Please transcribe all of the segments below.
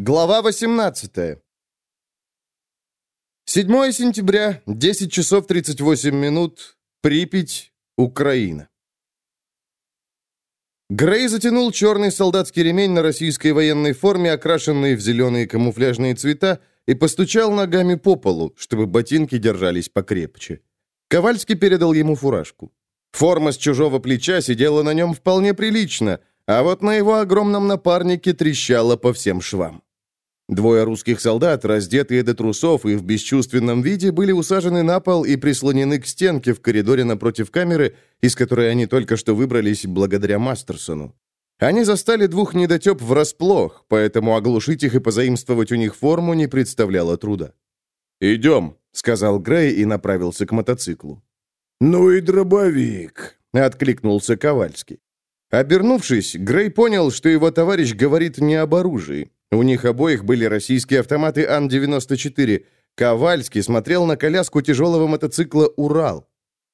Глава 18. 7 сентября, 10 часов 38 минут, Припять, Украина. Грей затянул черный солдатский ремень на российской военной форме, окрашенный в зеленые камуфляжные цвета, и постучал ногами по полу, чтобы ботинки держались покрепче. Ковальский передал ему фуражку. Форма с чужого плеча сидела на нем вполне прилично, а вот на его огромном напарнике трещала по всем швам. Двое русских солдат, раздетые до трусов и в бесчувственном виде, были усажены на пол и прислонены к стенке в коридоре напротив камеры, из которой они только что выбрались благодаря Мастерсону. Они застали двух недотеп врасплох, поэтому оглушить их и позаимствовать у них форму не представляло труда. «Идем», — сказал Грей и направился к мотоциклу. «Ну и дробовик», — откликнулся Ковальский. Обернувшись, Грей понял, что его товарищ говорит не об оружии. У них обоих были российские автоматы Ан-94. Ковальский смотрел на коляску тяжелого мотоцикла «Урал».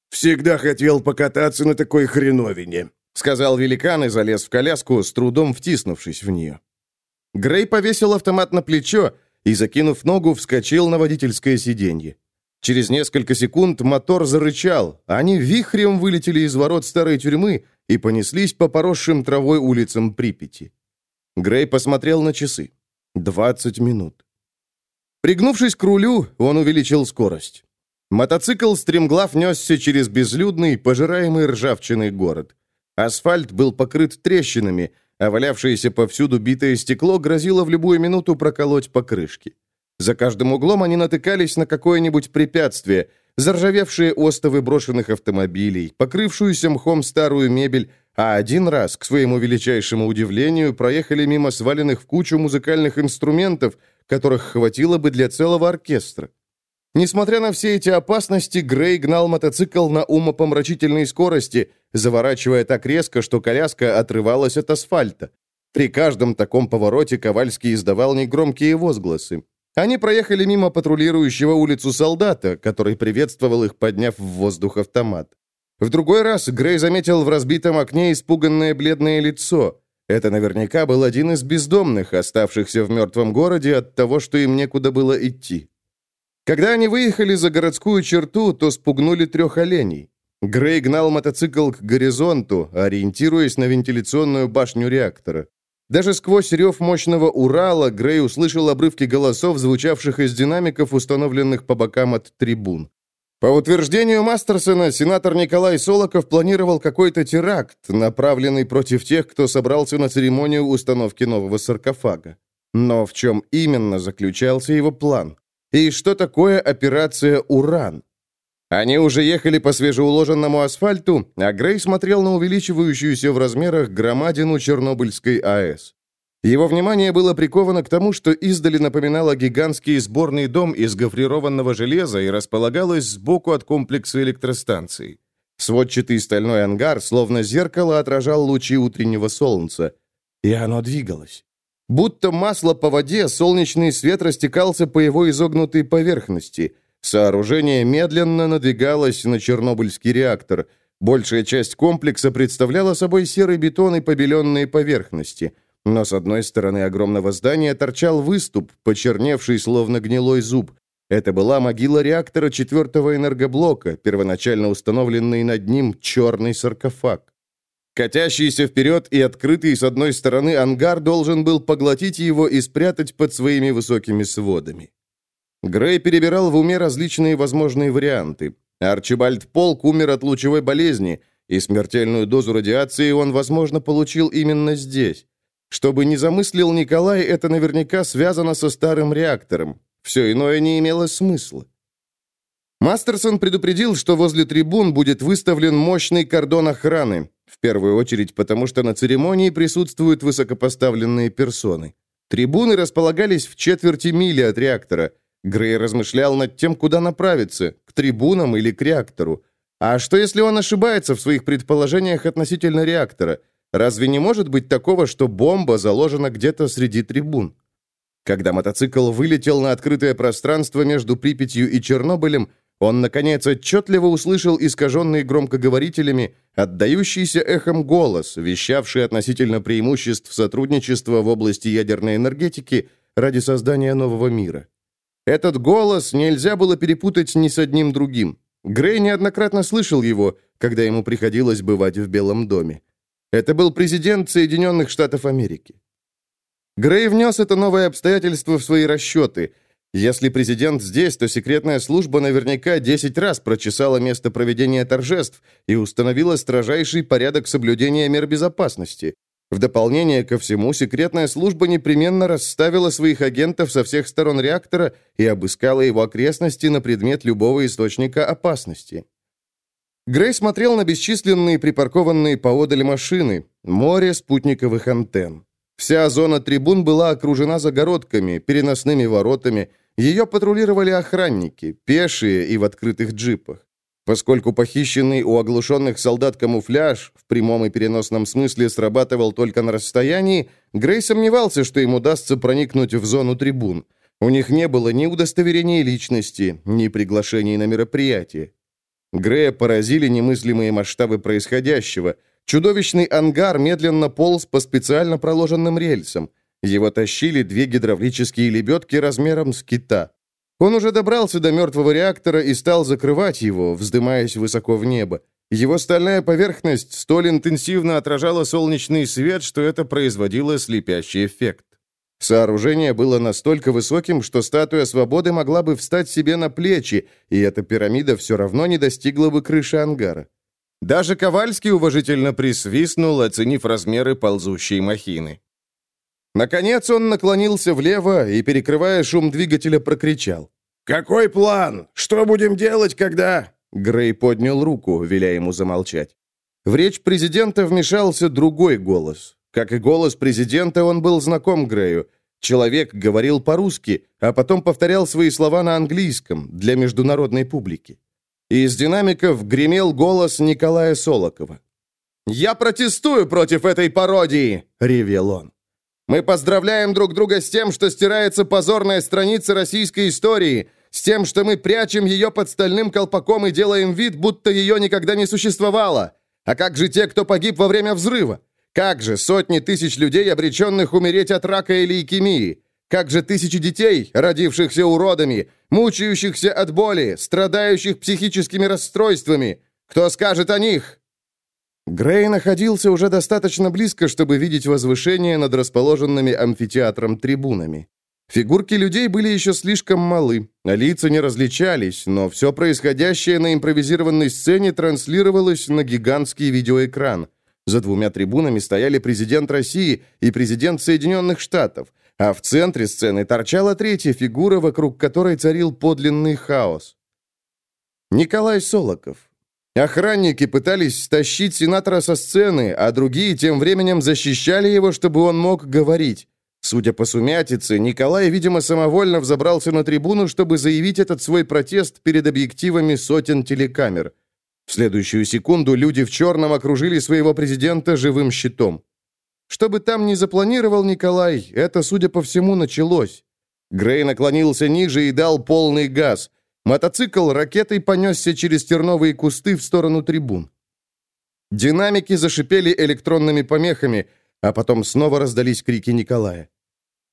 «Всегда хотел покататься на такой хреновине», — сказал великан и залез в коляску, с трудом втиснувшись в нее. Грей повесил автомат на плечо и, закинув ногу, вскочил на водительское сиденье. Через несколько секунд мотор зарычал, они вихрем вылетели из ворот старой тюрьмы и понеслись по поросшим травой улицам Припяти. Грей посмотрел на часы. 20 минут. Пригнувшись к рулю, он увеличил скорость. Мотоцикл стремглав несся через безлюдный, пожираемый ржавчиной город. Асфальт был покрыт трещинами, а валявшееся повсюду битое стекло грозило в любую минуту проколоть покрышки. За каждым углом они натыкались на какое-нибудь препятствие, заржавевшие остовы брошенных автомобилей, покрывшуюся мхом старую мебель, а один раз, к своему величайшему удивлению, проехали мимо сваленных в кучу музыкальных инструментов, которых хватило бы для целого оркестра. Несмотря на все эти опасности, Грей гнал мотоцикл на умопомрачительной скорости, заворачивая так резко, что коляска отрывалась от асфальта. При каждом таком повороте Ковальский издавал негромкие возгласы. Они проехали мимо патрулирующего улицу солдата, который приветствовал их, подняв в воздух автомат. В другой раз Грей заметил в разбитом окне испуганное бледное лицо. Это наверняка был один из бездомных, оставшихся в мертвом городе от того, что им некуда было идти. Когда они выехали за городскую черту, то спугнули трех оленей. Грей гнал мотоцикл к горизонту, ориентируясь на вентиляционную башню реактора. Даже сквозь рев мощного Урала Грей услышал обрывки голосов, звучавших из динамиков, установленных по бокам от трибун. По утверждению Мастерсона, сенатор Николай Солоков планировал какой-то теракт, направленный против тех, кто собрался на церемонию установки нового саркофага. Но в чем именно заключался его план? И что такое операция «Уран»? Они уже ехали по свежеуложенному асфальту, а Грей смотрел на увеличивающуюся в размерах громадину Чернобыльской АЭС. Его внимание было приковано к тому, что издали напоминало гигантский сборный дом из гофрированного железа и располагалось сбоку от комплекса электростанции. Сводчатый стальной ангар, словно зеркало, отражал лучи утреннего солнца. И оно двигалось. Будто масло по воде, солнечный свет растекался по его изогнутой поверхности. Сооружение медленно надвигалось на Чернобыльский реактор. Большая часть комплекса представляла собой серый бетон и побеленные поверхности – но с одной стороны огромного здания торчал выступ, почерневший словно гнилой зуб. Это была могила реактора четвертого энергоблока, первоначально установленный над ним черный саркофаг. Катящийся вперед и открытый с одной стороны ангар должен был поглотить его и спрятать под своими высокими сводами. Грей перебирал в уме различные возможные варианты. Арчибальд Полк умер от лучевой болезни, и смертельную дозу радиации он, возможно, получил именно здесь. Что бы ни замыслил Николай, это наверняка связано со старым реактором. Все иное не имело смысла. Мастерсон предупредил, что возле трибун будет выставлен мощный кордон охраны, в первую очередь потому, что на церемонии присутствуют высокопоставленные персоны. Трибуны располагались в четверти мили от реактора. Грей размышлял над тем, куда направиться, к трибунам или к реактору. А что, если он ошибается в своих предположениях относительно реактора – Разве не может быть такого, что бомба заложена где-то среди трибун? Когда мотоцикл вылетел на открытое пространство между Припятью и Чернобылем, он, наконец, отчетливо услышал искаженный громкоговорителями, отдающийся эхом голос, вещавший относительно преимуществ сотрудничества в области ядерной энергетики, ради создания нового мира. Этот голос нельзя было перепутать ни с одним другим. Грей неоднократно слышал его, когда ему приходилось бывать в Белом доме. Это был президент Соединенных Штатов Америки. Грей внес это новое обстоятельство в свои расчеты. Если президент здесь, то секретная служба наверняка 10 раз прочесала место проведения торжеств и установила строжайший порядок соблюдения мер безопасности. В дополнение ко всему, секретная служба непременно расставила своих агентов со всех сторон реактора и обыскала его окрестности на предмет любого источника опасности. Грей смотрел на бесчисленные припаркованные поодаль машины, море спутниковых антенн. Вся зона трибун была окружена загородками, переносными воротами, ее патрулировали охранники, пешие и в открытых джипах. Поскольку похищенный у оглушенных солдат камуфляж в прямом и переносном смысле срабатывал только на расстоянии, Грей сомневался, что им удастся проникнуть в зону трибун. У них не было ни удостоверения личности, ни приглашений на мероприятие. Грея поразили немыслимые масштабы происходящего. Чудовищный ангар медленно полз по специально проложенным рельсам. Его тащили две гидравлические лебедки размером с кита. Он уже добрался до мертвого реактора и стал закрывать его, вздымаясь высоко в небо. Его стальная поверхность столь интенсивно отражала солнечный свет, что это производило слепящий эффект. Сооружение было настолько высоким, что статуя свободы могла бы встать себе на плечи, и эта пирамида все равно не достигла бы крыши ангара. Даже Ковальский уважительно присвистнул, оценив размеры ползущей махины. Наконец он наклонился влево и, перекрывая шум двигателя, прокричал. «Какой план? Что будем делать, когда...» Грей поднял руку, веля ему замолчать. В речь президента вмешался другой голос. Как и голос президента, он был знаком Грею. Человек говорил по-русски, а потом повторял свои слова на английском для международной публики. Из динамиков гремел голос Николая Солокова. «Я протестую против этой пародии!» — ревел он. Мы поздравляем друг друга с тем, что стирается позорная страница российской истории, с тем, что мы прячем ее под стальным колпаком и делаем вид, будто ее никогда не существовало. А как же те, кто погиб во время взрыва? Как же сотни тысяч людей, обреченных умереть от рака или лейкемии? Как же тысячи детей, родившихся уродами, мучающихся от боли, страдающих психическими расстройствами? Кто скажет о них? Грей находился уже достаточно близко, чтобы видеть возвышение над расположенными амфитеатром трибунами. Фигурки людей были еще слишком малы, а лица не различались, но все происходящее на импровизированной сцене транслировалось на гигантский видеоэкран. За двумя трибунами стояли президент России и президент Соединенных Штатов, а в центре сцены торчала третья фигура, вокруг которой царил подлинный хаос. Николай Солоков, Охранники пытались стащить сенатора со сцены, а другие тем временем защищали его, чтобы он мог говорить. Судя по сумятице, Николай, видимо, самовольно взобрался на трибуну, чтобы заявить этот свой протест перед объективами сотен телекамер. В следующую секунду люди в черном окружили своего президента живым щитом. Что бы там ни запланировал Николай, это, судя по всему, началось. Грей наклонился ниже и дал полный газ. Мотоцикл ракетой понесся через терновые кусты в сторону трибун. Динамики зашипели электронными помехами, а потом снова раздались крики Николая.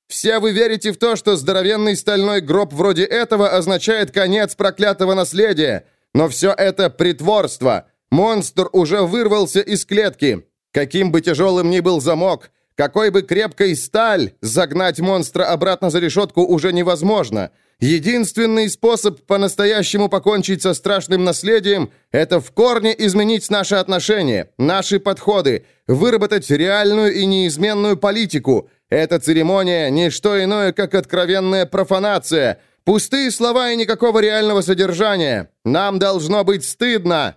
«Все вы верите в то, что здоровенный стальной гроб вроде этого означает конец проклятого наследия, но все это притворство. Монстр уже вырвался из клетки. Каким бы тяжелым ни был замок, какой бы крепкой сталь, загнать монстра обратно за решетку уже невозможно. Единственный способ по-настоящему покончить со страшным наследием – это в корне изменить наши отношения, наши подходы, выработать реальную и неизменную политику. Эта церемония – не что иное, как откровенная профанация. Пустые слова и никакого реального содержания. Нам должно быть стыдно.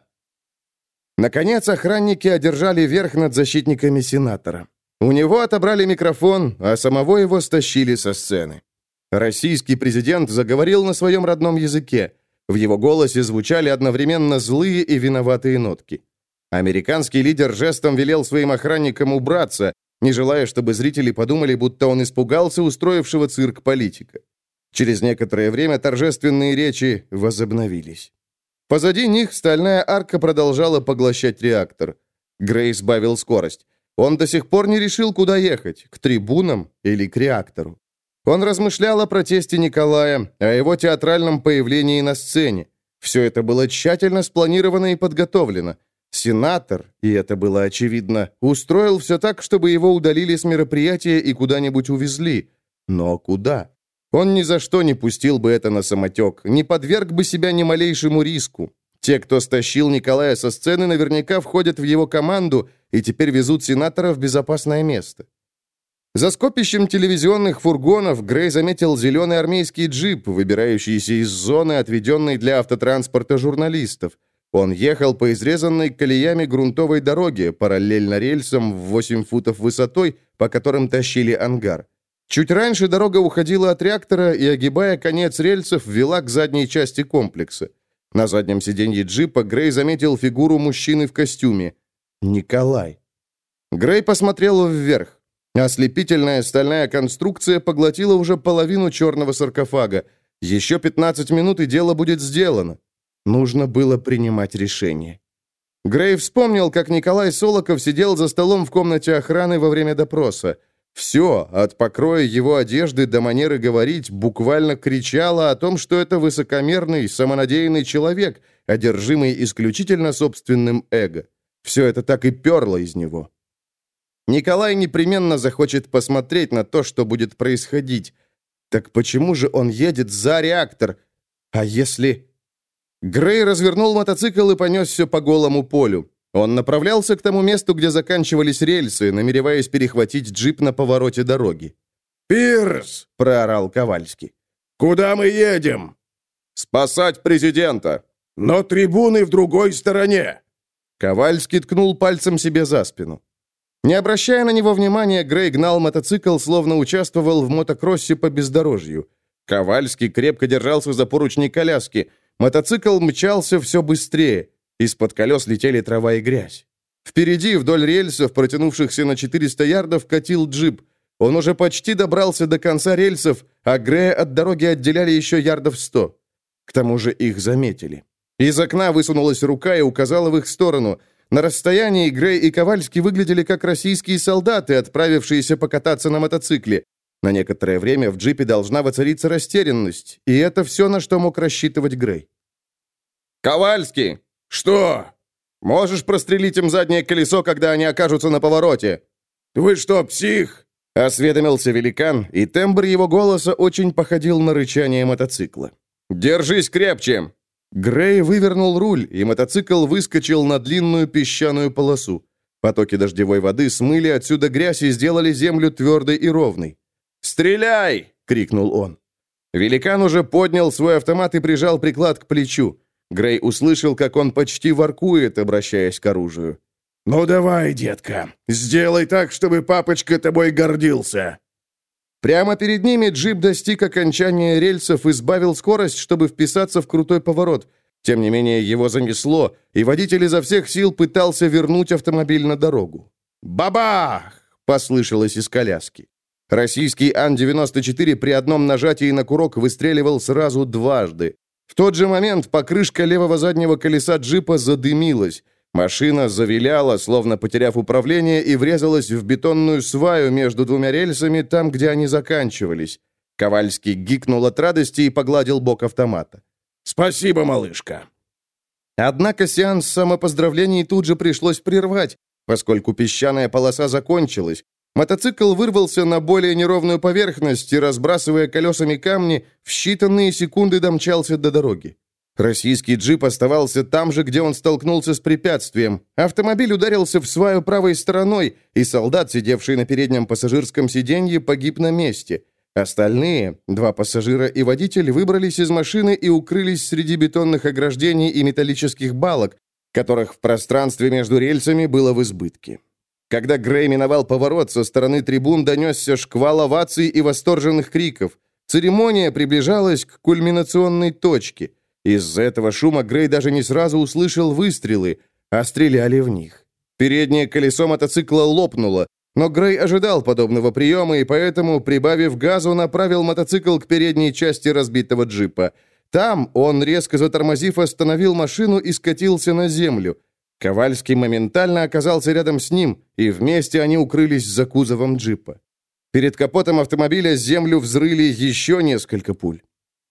Наконец, охранники одержали верх над защитниками сенатора. У него отобрали микрофон, а самого его стащили со сцены. Российский президент заговорил на своем родном языке. В его голосе звучали одновременно злые и виноватые нотки. Американский лидер жестом велел своим охранникам убраться, не желая, чтобы зрители подумали, будто он испугался устроившего цирк политика. Через некоторое время торжественные речи возобновились. Позади них стальная арка продолжала поглощать реактор. Грей сбавил скорость. Он до сих пор не решил, куда ехать, к трибунам или к реактору. Он размышлял о протесте Николая, о его театральном появлении на сцене. Все это было тщательно спланировано и подготовлено. Сенатор, и это было очевидно, устроил все так, чтобы его удалили с мероприятия и куда-нибудь увезли. Но куда? Он ни за что не пустил бы это на самотек, не подверг бы себя ни малейшему риску. Те, кто стащил Николая со сцены, наверняка входят в его команду и теперь везут сенатора в безопасное место. За скопищем телевизионных фургонов Грей заметил зеленый армейский джип, выбирающийся из зоны, отведенной для автотранспорта журналистов. Он ехал по изрезанной колеями грунтовой дороге, параллельно рельсам в 8 футов высотой, по которым тащили ангар. Чуть раньше дорога уходила от реактора и, огибая конец рельсов, вела к задней части комплекса. На заднем сиденье джипа Грей заметил фигуру мужчины в костюме. Николай. Грей посмотрел вверх. Ослепительная стальная конструкция поглотила уже половину черного саркофага. Еще 15 минут, и дело будет сделано. Нужно было принимать решение. Грей вспомнил, как Николай Солоков сидел за столом в комнате охраны во время допроса. Все, от покроя его одежды до манеры говорить, буквально кричало о том, что это высокомерный, самонадеянный человек, одержимый исключительно собственным эго. Все это так и перло из него. Николай непременно захочет посмотреть на то, что будет происходить. Так почему же он едет за реактор? А если... Грей развернул мотоцикл и понесся по голому полю. Он направлялся к тому месту, где заканчивались рельсы, намереваясь перехватить джип на повороте дороги. «Пирс!» — проорал Ковальский. «Куда мы едем?» «Спасать президента!» «Но трибуны в другой стороне!» Ковальский ткнул пальцем себе за спину. Не обращая на него внимания, Грей гнал мотоцикл, словно участвовал в мотокроссе по бездорожью. Ковальский крепко держался за поручни коляски. Мотоцикл мчался все быстрее. Из-под колес летели трава и грязь. Впереди, вдоль рельсов, протянувшихся на 400 ярдов, катил джип. Он уже почти добрался до конца рельсов, а Грея от дороги отделяли еще ярдов 100. К тому же их заметили. Из окна высунулась рука и указала в их сторону – на расстоянии Грей и Ковальский выглядели как российские солдаты, отправившиеся покататься на мотоцикле. На некоторое время в джипе должна воцариться растерянность, и это все, на что мог рассчитывать Грей. «Ковальский!» «Что?» «Можешь прострелить им заднее колесо, когда они окажутся на повороте?» «Вы что, псих?» — осведомился великан, и тембр его голоса очень походил на рычание мотоцикла. «Держись крепче! Грей вывернул руль, и мотоцикл выскочил на длинную песчаную полосу. Потоки дождевой воды смыли отсюда грязь и сделали землю твердой и ровной. «Стреляй!» — крикнул он. Великан уже поднял свой автомат и прижал приклад к плечу. Грей услышал, как он почти воркует, обращаясь к оружию. «Ну давай, детка, сделай так, чтобы папочка тобой гордился!» Прямо перед ними джип достиг окончания рельсов и сбавил скорость, чтобы вписаться в крутой поворот. Тем не менее, его занесло, и водитель изо всех сил пытался вернуть автомобиль на дорогу. «Бабах!» — послышалось из коляски. Российский Ан-94 при одном нажатии на курок выстреливал сразу дважды. В тот же момент покрышка левого заднего колеса джипа задымилась. Машина завиляла, словно потеряв управление, и врезалась в бетонную сваю между двумя рельсами, там, где они заканчивались. Ковальский гикнул от радости и погладил бок автомата. «Спасибо, малышка!» Однако сеанс самопоздравлений тут же пришлось прервать, поскольку песчаная полоса закончилась. Мотоцикл вырвался на более неровную поверхность и, разбрасывая колесами камни, в считанные секунды домчался до дороги. Российский джип оставался там же, где он столкнулся с препятствием. Автомобиль ударился в сваю правой стороной, и солдат, сидевший на переднем пассажирском сиденье, погиб на месте. Остальные, два пассажира и водитель, выбрались из машины и укрылись среди бетонных ограждений и металлических балок, которых в пространстве между рельсами было в избытке. Когда Грей миновал поворот, со стороны трибун донесся шквал оваций и восторженных криков. Церемония приближалась к кульминационной точке – из-за этого шума Грей даже не сразу услышал выстрелы, а стреляли в них. Переднее колесо мотоцикла лопнуло, но Грей ожидал подобного приема и поэтому, прибавив газу, направил мотоцикл к передней части разбитого джипа. Там он, резко затормозив, остановил машину и скатился на землю. Ковальский моментально оказался рядом с ним, и вместе они укрылись за кузовом джипа. Перед капотом автомобиля землю взрыли еще несколько пуль.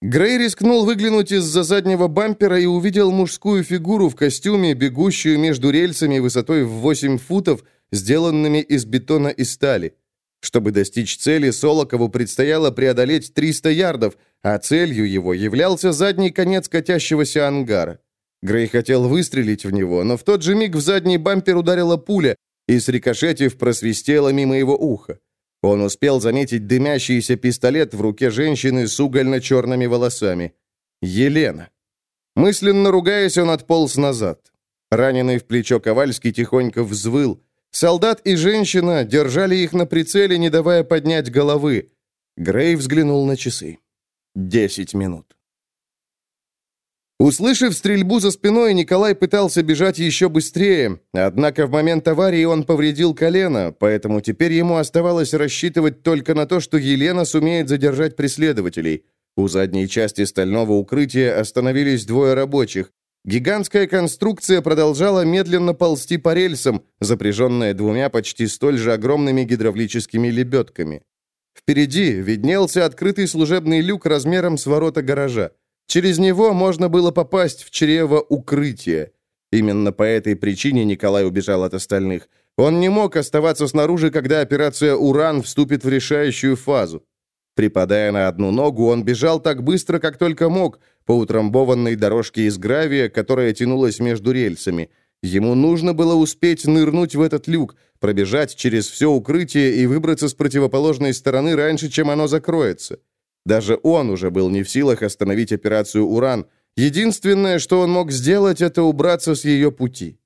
Грей рискнул выглянуть из-за заднего бампера и увидел мужскую фигуру в костюме, бегущую между рельсами высотой в 8 футов, сделанными из бетона и стали. Чтобы достичь цели, Солокову предстояло преодолеть 300 ярдов, а целью его являлся задний конец катящегося ангара. Грей хотел выстрелить в него, но в тот же миг в задний бампер ударила пуля и, срикошетив, просвистела мимо его уха. Он успел заметить дымящийся пистолет в руке женщины с угольно-черными волосами. Елена. Мысленно ругаясь, он отполз назад. Раненый в плечо Ковальский тихонько взвыл. Солдат и женщина держали их на прицеле, не давая поднять головы. Грей взглянул на часы. Десять минут. Услышав стрельбу за спиной, Николай пытался бежать еще быстрее, однако в момент аварии он повредил колено, поэтому теперь ему оставалось рассчитывать только на то, что Елена сумеет задержать преследователей. У задней части стального укрытия остановились двое рабочих. Гигантская конструкция продолжала медленно ползти по рельсам, запряженная двумя почти столь же огромными гидравлическими лебедками. Впереди виднелся открытый служебный люк размером с ворота гаража. Через него можно было попасть в чрево укрытия. Именно по этой причине Николай убежал от остальных. Он не мог оставаться снаружи, когда операция «Уран» вступит в решающую фазу. Припадая на одну ногу, он бежал так быстро, как только мог, по утрамбованной дорожке из гравия, которая тянулась между рельсами. Ему нужно было успеть нырнуть в этот люк, пробежать через все укрытие и выбраться с противоположной стороны раньше, чем оно закроется. Даже он уже был не в силах остановить операцию «Уран». Единственное, что он мог сделать, это убраться с ее пути.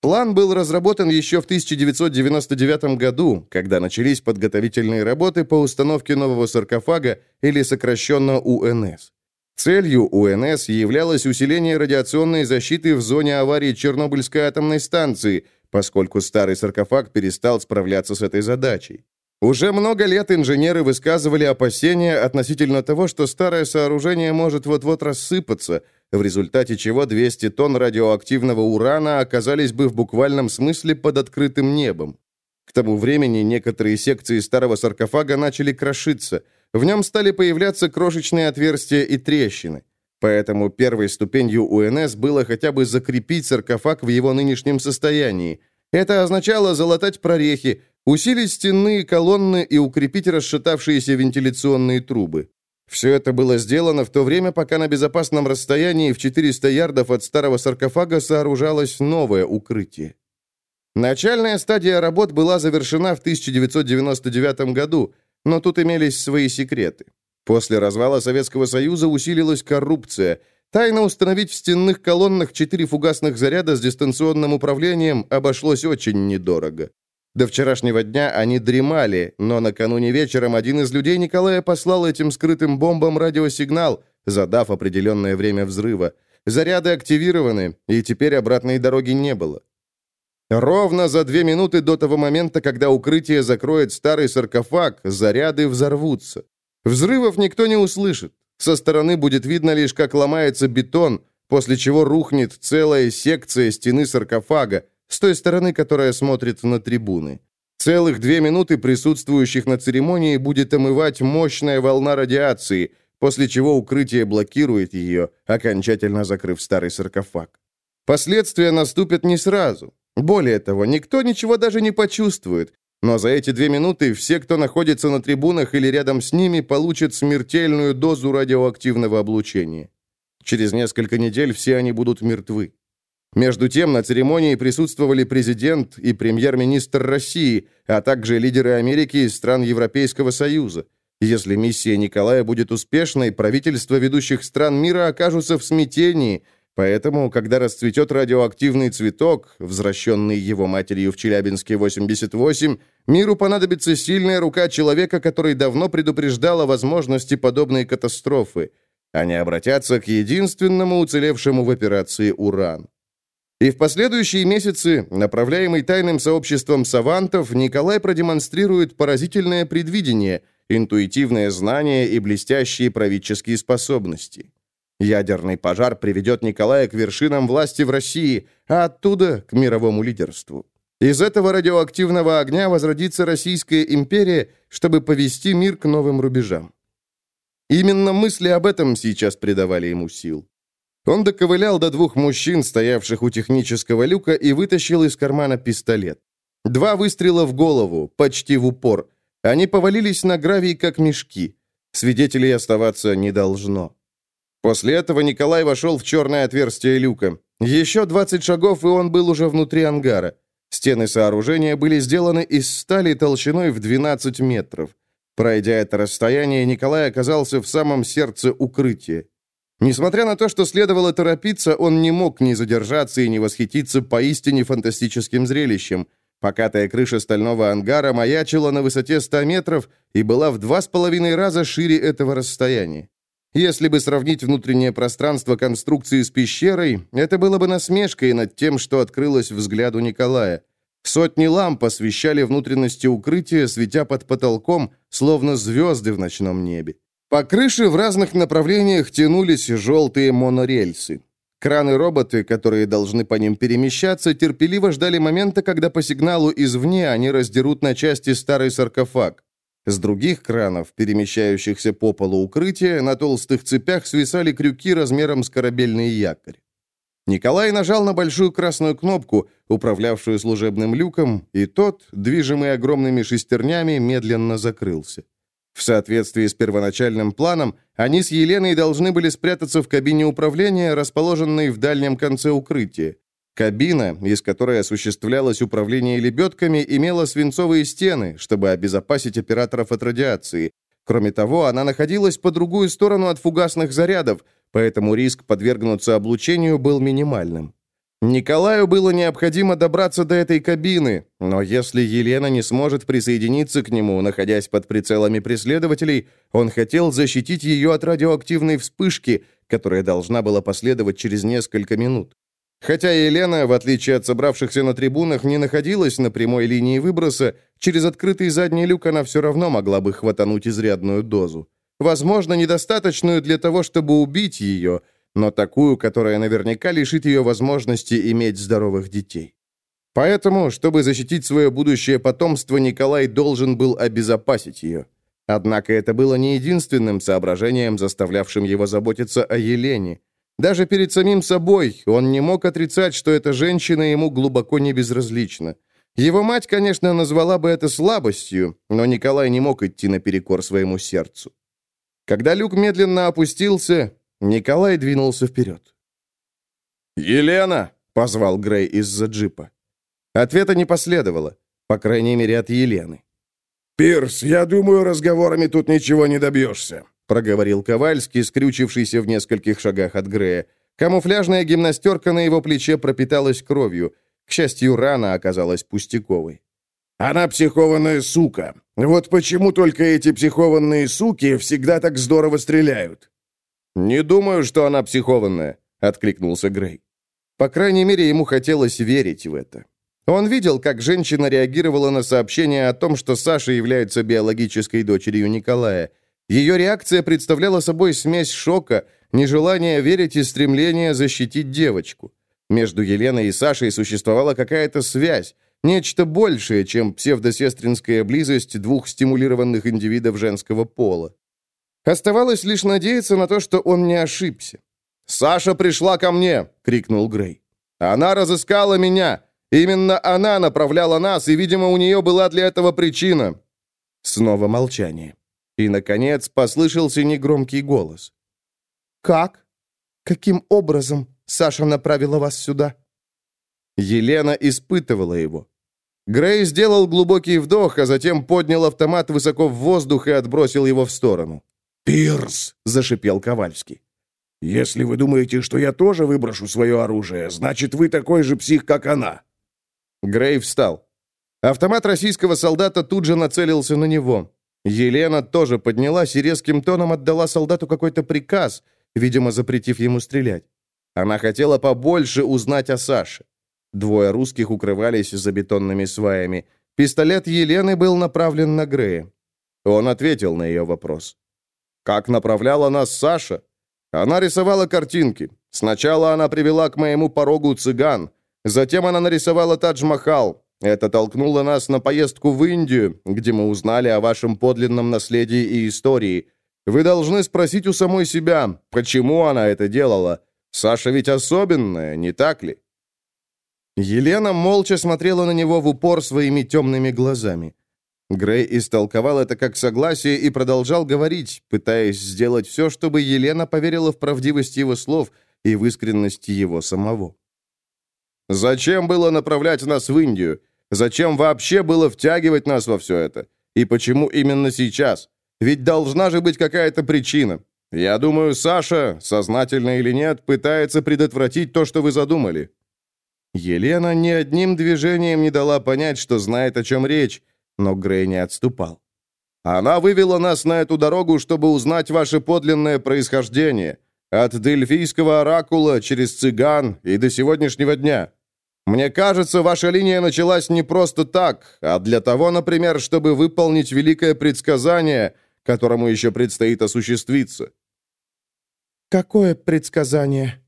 План был разработан еще в 1999 году, когда начались подготовительные работы по установке нового саркофага, или сокращенно УНС. Целью УНС являлось усиление радиационной защиты в зоне аварии Чернобыльской атомной станции, поскольку старый саркофаг перестал справляться с этой задачей. Уже много лет инженеры высказывали опасения относительно того, что старое сооружение может вот-вот рассыпаться, в результате чего 200 тонн радиоактивного урана оказались бы в буквальном смысле под открытым небом. К тому времени некоторые секции старого саркофага начали крошиться, в нем стали появляться крошечные отверстия и трещины. Поэтому первой ступенью УНС было хотя бы закрепить саркофаг в его нынешнем состоянии. Это означало залатать прорехи, усилить стенные колонны и укрепить расшатавшиеся вентиляционные трубы. Все это было сделано в то время, пока на безопасном расстоянии в 400 ярдов от старого саркофага сооружалось новое укрытие. Начальная стадия работ была завершена в 1999 году, но тут имелись свои секреты. После развала Советского Союза усилилась коррупция. Тайно установить в стенных колоннах четыре фугасных заряда с дистанционным управлением обошлось очень недорого. До вчерашнего дня они дремали, но накануне вечером один из людей Николая послал этим скрытым бомбам радиосигнал, задав определенное время взрыва. Заряды активированы, и теперь обратной дороги не было. Ровно за две минуты до того момента, когда укрытие закроет старый саркофаг, заряды взорвутся. Взрывов никто не услышит. Со стороны будет видно лишь, как ломается бетон, после чего рухнет целая секция стены саркофага, с той стороны, которая смотрит на трибуны. Целых две минуты присутствующих на церемонии будет омывать мощная волна радиации, после чего укрытие блокирует ее, окончательно закрыв старый саркофаг. Последствия наступят не сразу. Более того, никто ничего даже не почувствует, но за эти две минуты все, кто находится на трибунах или рядом с ними, получат смертельную дозу радиоактивного облучения. Через несколько недель все они будут мертвы. Между тем, на церемонии присутствовали президент и премьер-министр России, а также лидеры Америки и стран Европейского Союза. Если миссия Николая будет успешной, правительства ведущих стран мира окажутся в смятении, поэтому, когда расцветет радиоактивный цветок, возвращенный его матерью в Челябинске 88, миру понадобится сильная рука человека, который давно предупреждал о возможности подобной катастрофы. Они обратятся к единственному уцелевшему в операции «Уран». И в последующие месяцы, направляемый тайным сообществом савантов, Николай продемонстрирует поразительное предвидение, интуитивное знание и блестящие правительские способности. Ядерный пожар приведет Николая к вершинам власти в России, а оттуда к мировому лидерству. Из этого радиоактивного огня возродится Российская империя, чтобы повести мир к новым рубежам. Именно мысли об этом сейчас придавали ему сил. Он доковылял до двух мужчин, стоявших у технического люка, и вытащил из кармана пистолет. Два выстрела в голову, почти в упор. Они повалились на гравий, как мешки. Свидетелей оставаться не должно. После этого Николай вошел в черное отверстие люка. Еще 20 шагов, и он был уже внутри ангара. Стены сооружения были сделаны из стали толщиной в 12 метров. Пройдя это расстояние, Николай оказался в самом сердце укрытия. Несмотря на то, что следовало торопиться, он не мог ни задержаться и не восхититься поистине фантастическим зрелищем. Покатая крыша стального ангара маячила на высоте 100 метров и была в два с половиной раза шире этого расстояния. Если бы сравнить внутреннее пространство конструкции с пещерой, это было бы насмешкой над тем, что открылось взгляду Николая. Сотни ламп освещали внутренности укрытия, светя под потолком, словно звезды в ночном небе. По крыше в разных направлениях тянулись желтые монорельсы. Краны-роботы, которые должны по ним перемещаться, терпеливо ждали момента, когда по сигналу извне они раздерут на части старый саркофаг. С других кранов, перемещающихся по полу укрытия, на толстых цепях свисали крюки размером с корабельный якорь. Николай нажал на большую красную кнопку, управлявшую служебным люком, и тот, движимый огромными шестернями, медленно закрылся. В соответствии с первоначальным планом, они с Еленой должны были спрятаться в кабине управления, расположенной в дальнем конце укрытия. Кабина, из которой осуществлялось управление лебедками, имела свинцовые стены, чтобы обезопасить операторов от радиации. Кроме того, она находилась по другую сторону от фугасных зарядов, поэтому риск подвергнуться облучению был минимальным. Николаю было необходимо добраться до этой кабины, но если Елена не сможет присоединиться к нему, находясь под прицелами преследователей, он хотел защитить ее от радиоактивной вспышки, которая должна была последовать через несколько минут. Хотя Елена, в отличие от собравшихся на трибунах, не находилась на прямой линии выброса, через открытый задний люк она все равно могла бы хватануть изрядную дозу. Возможно, недостаточную для того, чтобы убить ее, но такую, которая наверняка лишит ее возможности иметь здоровых детей. Поэтому, чтобы защитить свое будущее потомство, Николай должен был обезопасить ее. Однако это было не единственным соображением, заставлявшим его заботиться о Елене. Даже перед самим собой он не мог отрицать, что эта женщина ему глубоко не безразлична. Его мать, конечно, назвала бы это слабостью, но Николай не мог идти наперекор своему сердцу. Когда люк медленно опустился, Николай двинулся вперед. «Елена!» — позвал Грей из-за джипа. Ответа не последовало, по крайней мере, от Елены. «Пирс, я думаю, разговорами тут ничего не добьешься проговорил Ковальский, скрючившийся в нескольких шагах от Грея. Камуфляжная гимнастерка на его плече пропиталась кровью. К счастью, рана оказалась пустяковой. «Она психованная сука. Вот почему только эти психованные суки всегда так здорово стреляют?» «Не думаю, что она психованная», — откликнулся Грей. По крайней мере, ему хотелось верить в это. Он видел, как женщина реагировала на сообщение о том, что Саша является биологической дочерью Николая — ее реакция представляла собой смесь шока, нежелания верить и стремления защитить девочку. Между Еленой и Сашей существовала какая-то связь, нечто большее, чем псевдосестринская близость двух стимулированных индивидов женского пола. Оставалось лишь надеяться на то, что он не ошибся. «Саша пришла ко мне!» — крикнул Грей. «Она разыскала меня! Именно она направляла нас, и, видимо, у нее была для этого причина!» Снова молчание. И, наконец, послышался негромкий голос. «Как? Каким образом Саша направила вас сюда?» Елена испытывала его. Грей сделал глубокий вдох, а затем поднял автомат высоко в воздух и отбросил его в сторону. «Пирс!» — зашипел Ковальский. «Если вы думаете, что я тоже выброшу свое оружие, значит, вы такой же псих, как она». Грей встал. Автомат российского солдата тут же нацелился на него. Елена тоже поднялась и резким тоном отдала солдату какой-то приказ, видимо, запретив ему стрелять. Она хотела побольше узнать о Саше. Двое русских укрывались за бетонными сваями. Пистолет Елены был направлен на Грея. Он ответил на ее вопрос. «Как направляла нас Саша?» Она рисовала картинки. Сначала она привела к моему порогу цыган. Затем она нарисовала Тадж-Махал. Это толкнуло нас на поездку в Индию, где мы узнали о вашем подлинном наследии и истории. Вы должны спросить у самой себя, почему она это делала. Саша ведь особенная, не так ли?» Елена молча смотрела на него в упор своими темными глазами. Грей истолковал это как согласие и продолжал говорить, пытаясь сделать все, чтобы Елена поверила в правдивость его слов и в искренность его самого. «Зачем было направлять нас в Индию? Зачем вообще было втягивать нас во все это? И почему именно сейчас? Ведь должна же быть какая-то причина. Я думаю, Саша, сознательно или нет, пытается предотвратить то, что вы задумали». Елена ни одним движением не дала понять, что знает, о чем речь, но Грей не отступал. «Она вывела нас на эту дорогу, чтобы узнать ваше подлинное происхождение, от Дельфийского оракула через цыган и до сегодняшнего дня. Мне кажется, ваша линия началась не просто так, а для того, например, чтобы выполнить великое предсказание, которому еще предстоит осуществиться». «Какое предсказание?»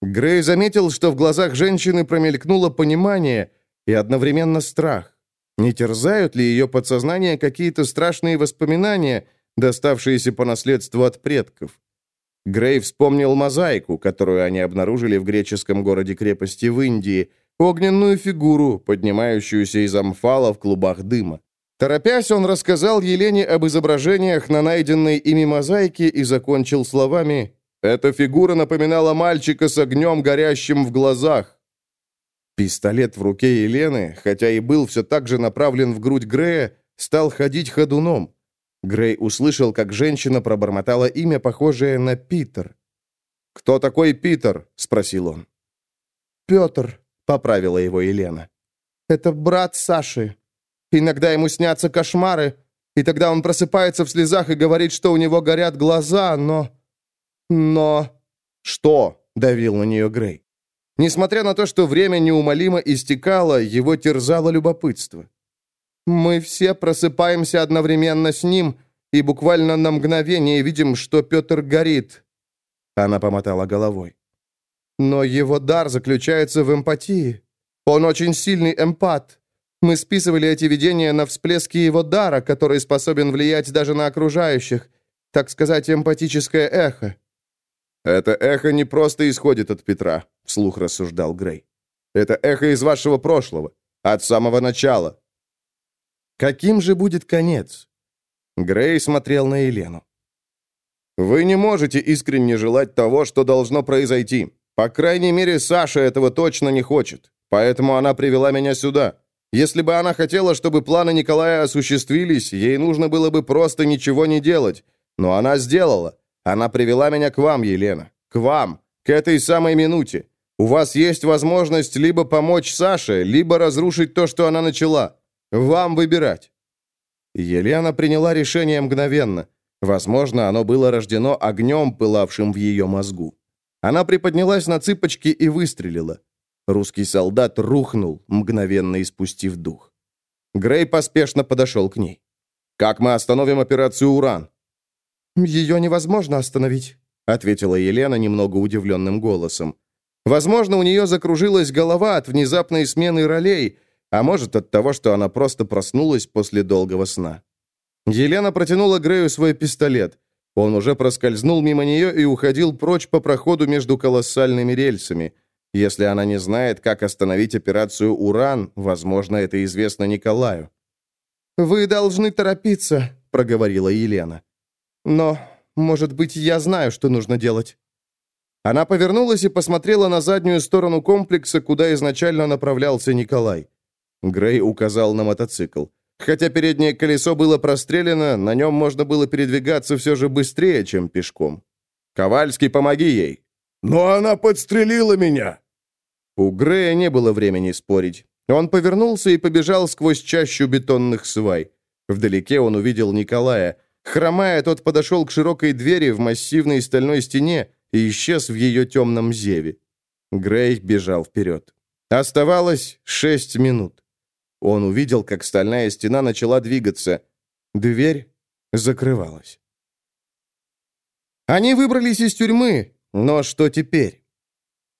Грей заметил, что в глазах женщины промелькнуло понимание и одновременно страх. Не терзают ли ее подсознание какие-то страшные воспоминания, доставшиеся по наследству от предков? Грей вспомнил мозаику, которую они обнаружили в греческом городе-крепости в Индии, огненную фигуру, поднимающуюся из амфала в клубах дыма. Торопясь, он рассказал Елене об изображениях на найденной ими мозаике и закончил словами «Эта фигура напоминала мальчика с огнем, горящим в глазах. Пистолет в руке Елены, хотя и был все так же направлен в грудь Грея, стал ходить ходуном. Грей услышал, как женщина пробормотала имя, похожее на Питер. «Кто такой Питер?» — спросил он. «Петр», — поправила его Елена. «Это брат Саши. Иногда ему снятся кошмары, и тогда он просыпается в слезах и говорит, что у него горят глаза, но... но...» «Что?» — давил на нее Грей. Несмотря на то, что время неумолимо истекало, его терзало любопытство. «Мы все просыпаемся одновременно с ним и буквально на мгновение видим, что Петр горит». Она помотала головой. «Но его дар заключается в эмпатии. Он очень сильный эмпат. Мы списывали эти видения на всплески его дара, который способен влиять даже на окружающих, так сказать, эмпатическое эхо». «Это эхо не просто исходит от Петра», — вслух рассуждал Грей. «Это эхо из вашего прошлого, от самого начала». Каким же будет конец? Грей смотрел на Елену. «Вы не можете искренне желать того, что должно произойти. По крайней мере, Саша этого точно не хочет. Поэтому она привела меня сюда. Если бы она хотела, чтобы планы Николая осуществились, ей нужно было бы просто ничего не делать. Но она сделала. Она привела меня к вам, Елена. К вам. К этой самой минуте. У вас есть возможность либо помочь Саше, либо разрушить то, что она начала. Вам выбирать». Елена приняла решение мгновенно. Возможно, оно было рождено огнем, пылавшим в ее мозгу. Она приподнялась на цыпочки и выстрелила. Русский солдат рухнул, мгновенно испустив дух. Грей поспешно подошел к ней. «Как мы остановим операцию «Уран»?» «Ее невозможно остановить», — ответила Елена немного удивленным голосом. Возможно, у нее закружилась голова от внезапной смены ролей, а может, от того, что она просто проснулась после долгого сна. Елена протянула Грею свой пистолет. Он уже проскользнул мимо нее и уходил прочь по проходу между колоссальными рельсами. Если она не знает, как остановить операцию «Уран», возможно, это известно Николаю. «Вы должны торопиться», — проговорила Елена. Но, может быть, я знаю, что нужно делать». Она повернулась и посмотрела на заднюю сторону комплекса, куда изначально направлялся Николай. Грей указал на мотоцикл. Хотя переднее колесо было прострелено, на нем можно было передвигаться все же быстрее, чем пешком. «Ковальский, помоги ей!» «Но она подстрелила меня!» У Грея не было времени спорить. Он повернулся и побежал сквозь чащу бетонных свай. Вдалеке он увидел Николая. Хромая, тот подошел к широкой двери в массивной стальной стене и исчез в ее темном зеве. Грей бежал вперед. Оставалось шесть минут. Он увидел, как стальная стена начала двигаться. Дверь закрывалась. Они выбрались из тюрьмы, но что теперь?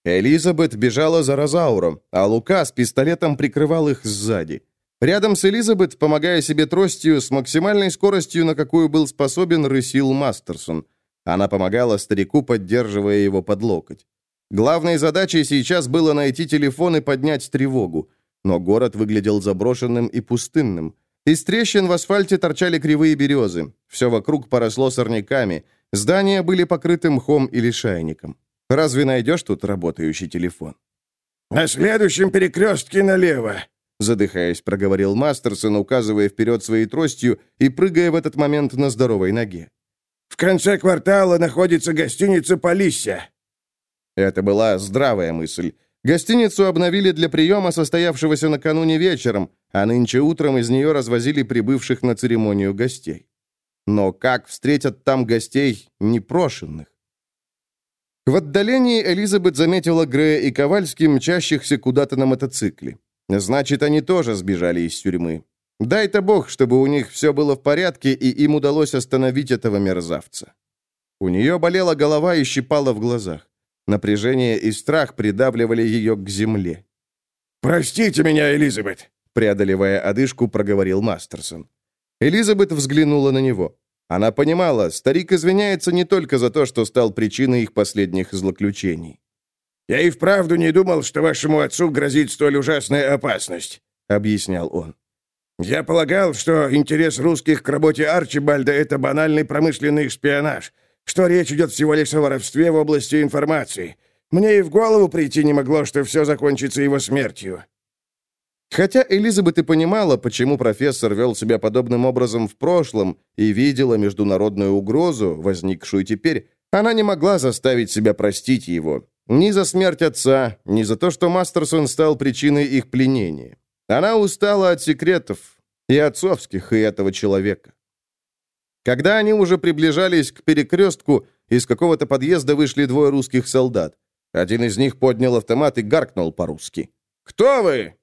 Элизабет бежала за Розауром, а Лука с пистолетом прикрывал их сзади. Рядом с Элизабет, помогая себе тростью, с максимальной скоростью, на какую был способен, рысил Мастерсон. Она помогала старику, поддерживая его под локоть. Главной задачей сейчас было найти телефон и поднять тревогу. Но город выглядел заброшенным и пустынным. Из трещин в асфальте торчали кривые березы. Все вокруг поросло сорняками. Здания были покрыты мхом или шайником. Разве найдешь тут работающий телефон? «На следующем перекрестке налево», задыхаясь, проговорил Мастерсон, указывая вперед своей тростью и прыгая в этот момент на здоровой ноге. «В конце квартала находится гостиница «Полисся». Это была здравая мысль. Гостиницу обновили для приема, состоявшегося накануне вечером, а нынче утром из нее развозили прибывших на церемонию гостей. Но как встретят там гостей непрошенных? В отдалении Элизабет заметила Грея и Ковальски, мчащихся куда-то на мотоцикле. Значит, они тоже сбежали из тюрьмы. Дай-то бог, чтобы у них все было в порядке, и им удалось остановить этого мерзавца. У нее болела голова и щипала в глазах. Напряжение и страх придавливали ее к земле. «Простите меня, Элизабет!» Преодолевая одышку, проговорил Мастерсон. Элизабет взглянула на него. Она понимала, старик извиняется не только за то, что стал причиной их последних злоключений. «Я и вправду не думал, что вашему отцу грозит столь ужасная опасность», — объяснял он. «Я полагал, что интерес русских к работе Арчибальда — это банальный промышленный шпионаж, что речь идет всего лишь о воровстве в области информации. Мне и в голову прийти не могло, что все закончится его смертью». Хотя Элизабет и понимала, почему профессор вел себя подобным образом в прошлом и видела международную угрозу, возникшую теперь, она не могла заставить себя простить его. Ни за смерть отца, ни за то, что Мастерсон стал причиной их пленения. Она устала от секретов, и отцовских, и этого человека. Когда они уже приближались к перекрестку, из какого-то подъезда вышли двое русских солдат. Один из них поднял автомат и гаркнул по-русски. «Кто вы?»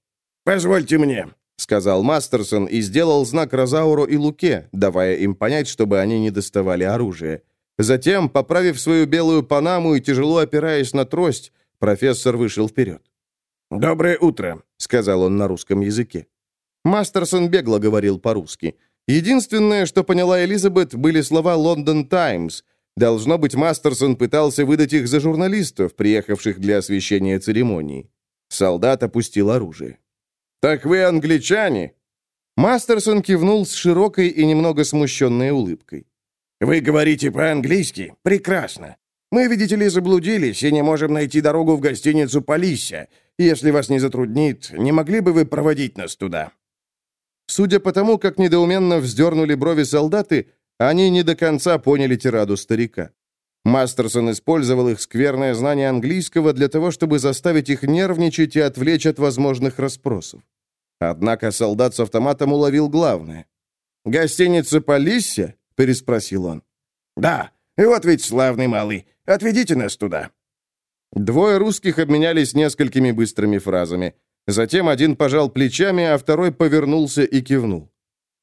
«Позвольте мне», — сказал Мастерсон и сделал знак Розауру и Луке, давая им понять, чтобы они не доставали оружие. Затем, поправив свою белую панаму и тяжело опираясь на трость, профессор вышел вперед. «Доброе утро», — сказал он на русском языке. Мастерсон бегло говорил по-русски. Единственное, что поняла Элизабет, были слова «Лондон Таймс». Должно быть, Мастерсон пытался выдать их за журналистов, приехавших для освещения церемонии. Солдат опустил оружие. «Так вы англичане?» Мастерсон кивнул с широкой и немного смущенной улыбкой. «Вы говорите по-английски? Прекрасно. Мы, видите ли, заблудились и не можем найти дорогу в гостиницу Полисся. Если вас не затруднит, не могли бы вы проводить нас туда?» Судя по тому, как недоуменно вздернули брови солдаты, они не до конца поняли тираду старика. Мастерсон использовал их скверное знание английского для того, чтобы заставить их нервничать и отвлечь от возможных расспросов. Однако солдат с автоматом уловил главное. «Гостиница Полисся?» — переспросил он. «Да, и вот ведь славный малый. Отведите нас туда». Двое русских обменялись несколькими быстрыми фразами. Затем один пожал плечами, а второй повернулся и кивнул.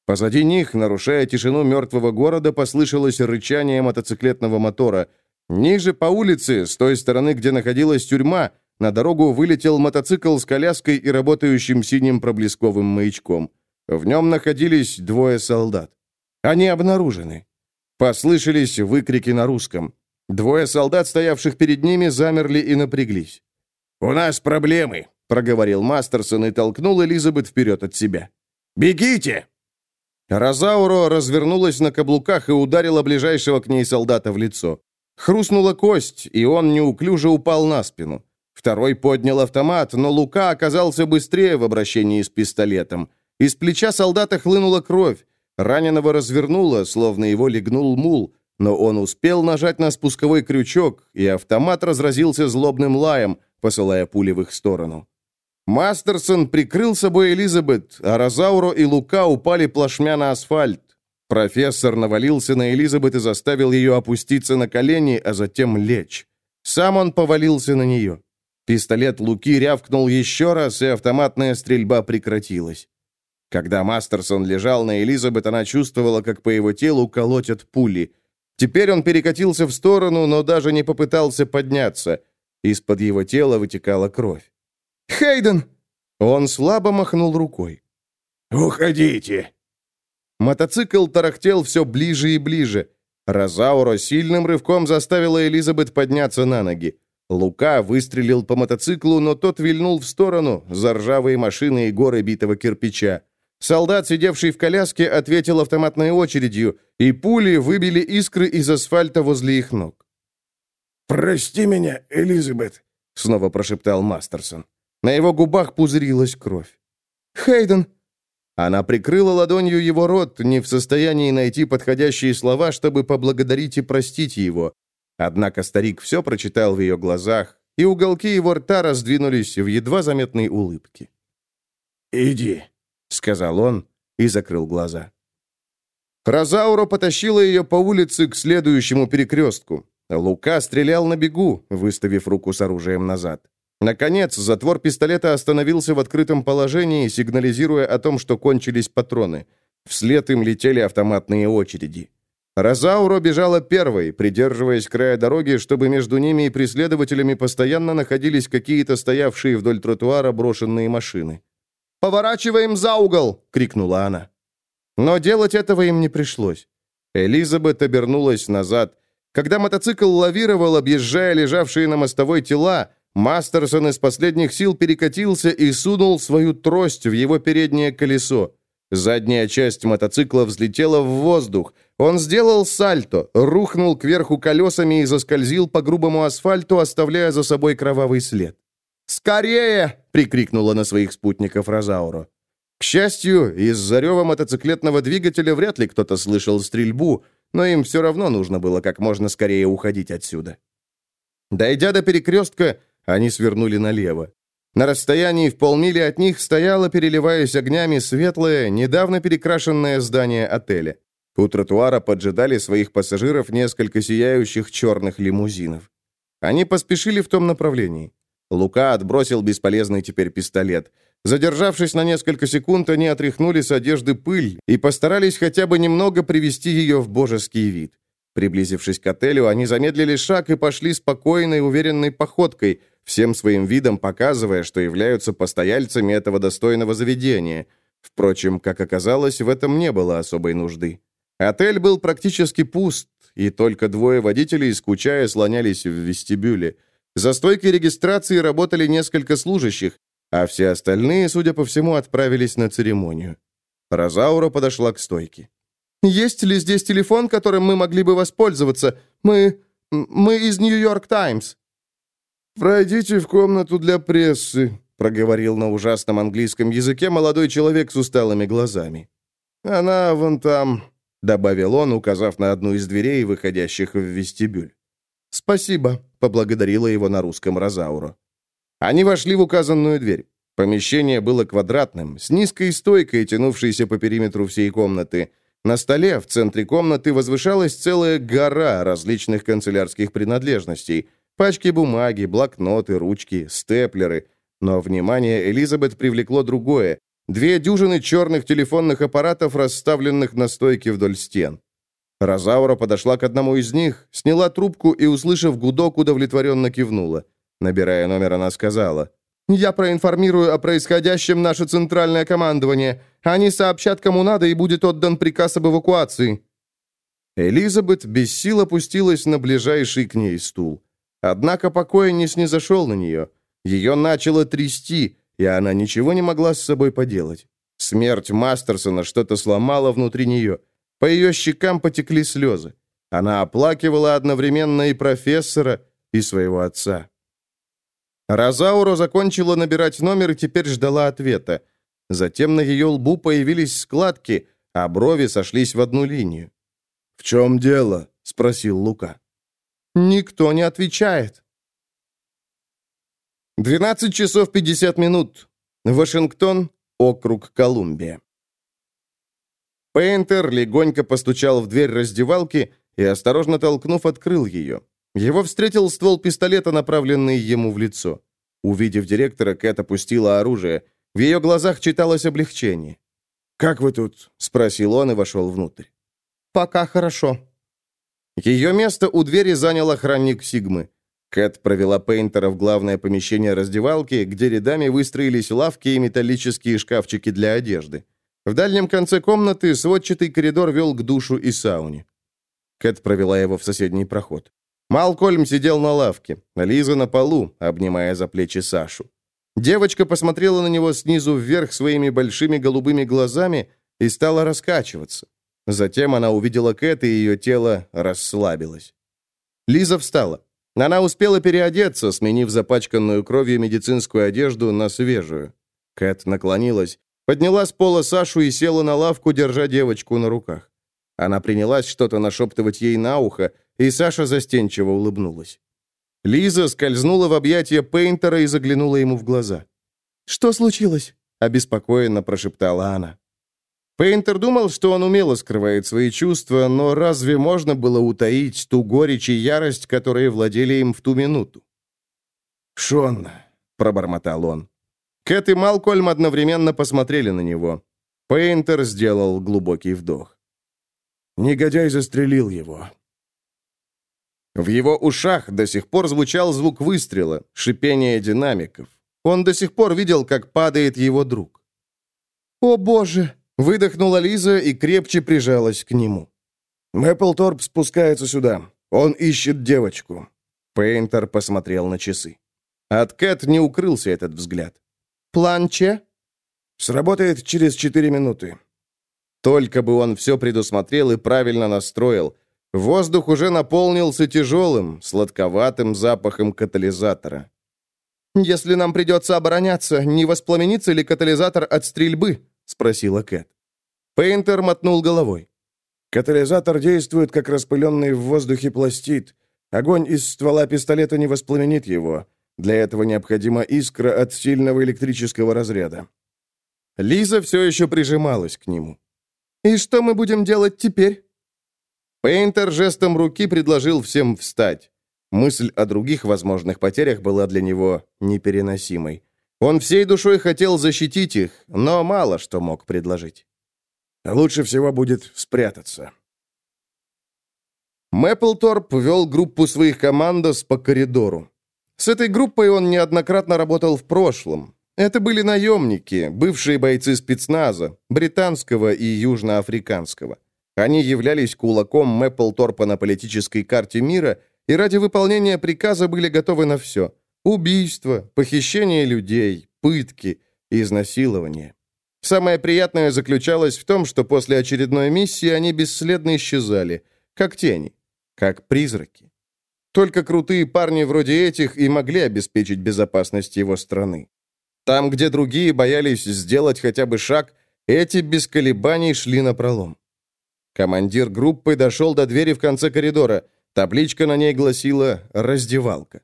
Позади них, нарушая тишину мертвого города, послышалось рычание мотоциклетного мотора. Ниже по улице, с той стороны, где находилась тюрьма, на дорогу вылетел мотоцикл с коляской и работающим синим проблесковым маячком. В нем находились двое солдат. Они обнаружены. Послышались выкрики на русском. Двое солдат, стоявших перед ними, замерли и напряглись. «У нас проблемы», — проговорил Мастерсон и толкнул Элизабет вперед от себя. «Бегите!» Розауро развернулась на каблуках и ударила ближайшего к ней солдата в лицо. Хрустнула кость, и он неуклюже упал на спину. Второй поднял автомат, но Лука оказался быстрее в обращении с пистолетом. Из плеча солдата хлынула кровь. Раненого развернуло, словно его легнул мул, но он успел нажать на спусковой крючок, и автомат разразился злобным лаем, посылая пули в их сторону. Мастерсон прикрыл собой Элизабет, а Розауро и Лука упали плашмя на асфальт. Профессор навалился на Элизабет и заставил ее опуститься на колени, а затем лечь. Сам он повалился на нее. Пистолет Луки рявкнул еще раз, и автоматная стрельба прекратилась. Когда Мастерсон лежал на Элизабет, она чувствовала, как по его телу колотят пули. Теперь он перекатился в сторону, но даже не попытался подняться. Из-под его тела вытекала кровь. «Хейден!» Он слабо махнул рукой. «Уходите!» Мотоцикл тарахтел все ближе и ближе. Розауро сильным рывком заставила Элизабет подняться на ноги. Лука выстрелил по мотоциклу, но тот вильнул в сторону, за ржавые машины и горы битого кирпича. Солдат, сидевший в коляске, ответил автоматной очередью, и пули выбили искры из асфальта возле их ног. «Прости меня, Элизабет», — снова прошептал Мастерсон. На его губах пузырилась кровь. «Хейден!» Она прикрыла ладонью его рот, не в состоянии найти подходящие слова, чтобы поблагодарить и простить его. Однако старик все прочитал в ее глазах, и уголки его рта раздвинулись в едва заметной улыбке. «Иди», — сказал он и закрыл глаза. Розауро потащила ее по улице к следующему перекрестку. Лука стрелял на бегу, выставив руку с оружием назад. Наконец, затвор пистолета остановился в открытом положении, сигнализируя о том, что кончились патроны. Вслед им летели автоматные очереди. Розауро бежала первой, придерживаясь края дороги, чтобы между ними и преследователями постоянно находились какие-то стоявшие вдоль тротуара брошенные машины. «Поворачиваем за угол!» — крикнула она. Но делать этого им не пришлось. Элизабет обернулась назад. Когда мотоцикл лавировал, объезжая лежавшие на мостовой тела, Мастерсон из последних сил перекатился и сунул свою трость в его переднее колесо. Задняя часть мотоцикла взлетела в воздух. Он сделал сальто, рухнул кверху колесами и заскользил по грубому асфальту, оставляя за собой кровавый след. «Скорее!» — прикрикнула на своих спутников Розауро. К счастью, из-за рева мотоциклетного двигателя вряд ли кто-то слышал стрельбу, но им все равно нужно было как можно скорее уходить отсюда. Дойдя до перекрестка, они свернули налево. На расстоянии в полмили от них стояло, переливаясь огнями, светлое, недавно перекрашенное здание отеля. У тротуара поджидали своих пассажиров несколько сияющих черных лимузинов. Они поспешили в том направлении. Лука отбросил бесполезный теперь пистолет. Задержавшись на несколько секунд, они отряхнули с одежды пыль и постарались хотя бы немного привести ее в божеский вид. Приблизившись к отелю, они замедлили шаг и пошли спокойной, уверенной походкой, всем своим видом показывая, что являются постояльцами этого достойного заведения. Впрочем, как оказалось, в этом не было особой нужды. Отель был практически пуст, и только двое водителей, скучая, слонялись в вестибюле. За стойкой регистрации работали несколько служащих, а все остальные, судя по всему, отправились на церемонию. Розаура подошла к стойке. «Есть ли здесь телефон, которым мы могли бы воспользоваться? Мы... мы из Нью-Йорк Таймс». «Пройдите в комнату для прессы», — проговорил на ужасном английском языке молодой человек с усталыми глазами. «Она вон там», — добавил он, указав на одну из дверей, выходящих в вестибюль. «Спасибо», — поблагодарила его на русском Розауро. Они вошли в указанную дверь. Помещение было квадратным, с низкой стойкой, тянувшейся по периметру всей комнаты. На столе в центре комнаты возвышалась целая гора различных канцелярских принадлежностей — Пачки бумаги, блокноты, ручки, степлеры. Но внимание Элизабет привлекло другое. Две дюжины черных телефонных аппаратов, расставленных на стойке вдоль стен. Розаура подошла к одному из них, сняла трубку и, услышав гудок, удовлетворенно кивнула. Набирая номер, она сказала, «Я проинформирую о происходящем наше центральное командование. Они сообщат, кому надо, и будет отдан приказ об эвакуации». Элизабет без сил опустилась на ближайший к ней стул. Однако покой не снизошел на нее. Ее начало трясти, и она ничего не могла с собой поделать. Смерть Мастерсона что-то сломала внутри нее. По ее щекам потекли слезы. Она оплакивала одновременно и профессора, и своего отца. Розауро закончила набирать номер и теперь ждала ответа. Затем на ее лбу появились складки, а брови сошлись в одну линию. «В чем дело?» — спросил Лука. Никто не отвечает. 12 часов 50 минут. Вашингтон, округ Колумбия. Пейнтер легонько постучал в дверь раздевалки и, осторожно толкнув, открыл ее. Его встретил ствол пистолета, направленный ему в лицо. Увидев директора, Кэт опустила оружие. В ее глазах читалось облегчение. «Как вы тут?» — спросил он и вошел внутрь. «Пока хорошо», ее место у двери занял охранник Сигмы. Кэт провела Пейнтера в главное помещение раздевалки, где рядами выстроились лавки и металлические шкафчики для одежды. В дальнем конце комнаты сводчатый коридор вел к душу и сауне. Кэт провела его в соседний проход. Малкольм сидел на лавке, Лиза на полу, обнимая за плечи Сашу. Девочка посмотрела на него снизу вверх своими большими голубыми глазами и стала раскачиваться. Затем она увидела Кэт, и ее тело расслабилось. Лиза встала. Она успела переодеться, сменив запачканную кровью медицинскую одежду на свежую. Кэт наклонилась, подняла с пола Сашу и села на лавку, держа девочку на руках. Она принялась что-то нашептывать ей на ухо, и Саша застенчиво улыбнулась. Лиза скользнула в объятия Пейнтера и заглянула ему в глаза. «Что случилось?» — обеспокоенно прошептала она. Пейнтер думал, что он умело скрывает свои чувства, но разве можно было утаить ту горечь и ярость, которые владели им в ту минуту? «Шон», — пробормотал он. Кэт и Малкольм одновременно посмотрели на него. Пейнтер сделал глубокий вдох. Негодяй застрелил его. В его ушах до сих пор звучал звук выстрела, шипение динамиков. Он до сих пор видел, как падает его друг. «О, Боже!» — выдохнула Лиза и крепче прижалась к нему. «Мэпплторп спускается сюда. Он ищет девочку». Пейнтер посмотрел на часы. От Кэт не укрылся этот взгляд. «План Че?» «Сработает через четыре минуты». Только бы он все предусмотрел и правильно настроил. Воздух уже наполнился тяжелым, сладковатым запахом катализатора. «Если нам придется обороняться, не воспламенится ли катализатор от стрельбы?» — спросила Кэт. Пейнтер мотнул головой. «Катализатор действует, как распыленный в воздухе пластид. Огонь из ствола пистолета не воспламенит его. Для этого необходима искра от сильного электрического разряда». Лиза все еще прижималась к нему. «И что мы будем делать теперь?» Пейнтер жестом руки предложил всем встать. Мысль о других возможных потерях была для него непереносимой. Он всей душой хотел защитить их, но мало что мог предложить. «Лучше всего будет спрятаться». Мэпплторп вел группу своих командос по коридору. С этой группой он неоднократно работал в прошлом. Это были наемники, бывшие бойцы спецназа, британского и южноафриканского. Они являлись кулаком Мэпплторпа на политической карте мира и ради выполнения приказа были готовы на все. Убийство, похищение людей, пытки, изнасилование. Самое приятное заключалось в том, что после очередной миссии они бесследно исчезали, как тени, как призраки. Только крутые парни вроде этих и могли обеспечить безопасность его страны. Там, где другие боялись сделать хотя бы шаг, эти без колебаний шли на пролом. Командир группы дошел до двери в конце коридора. Табличка на ней гласила «Раздевалка».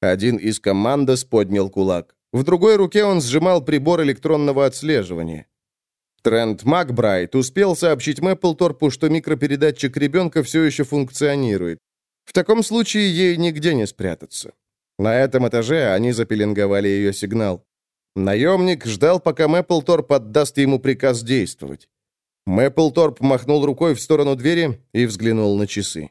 Один из командос поднял кулак. В другой руке он сжимал прибор электронного отслеживания. Трент Макбрайт успел сообщить Мэпплторпу, что микропередатчик ребенка все еще функционирует. В таком случае ей нигде не спрятаться. На этом этаже они запеленговали ее сигнал. Наемник ждал, пока Мэпплторп отдаст ему приказ действовать. Мэпплторп махнул рукой в сторону двери и взглянул на часы.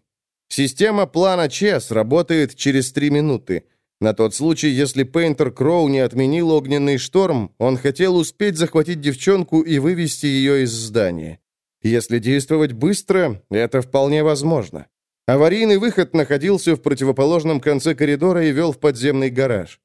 Система плана ЧЕС работает через три минуты. На тот случай, если Пейнтер Кроу не отменил огненный шторм, он хотел успеть захватить девчонку и вывести ее из здания. Если действовать быстро, это вполне возможно. Аварийный выход находился в противоположном конце коридора и вел в подземный гараж.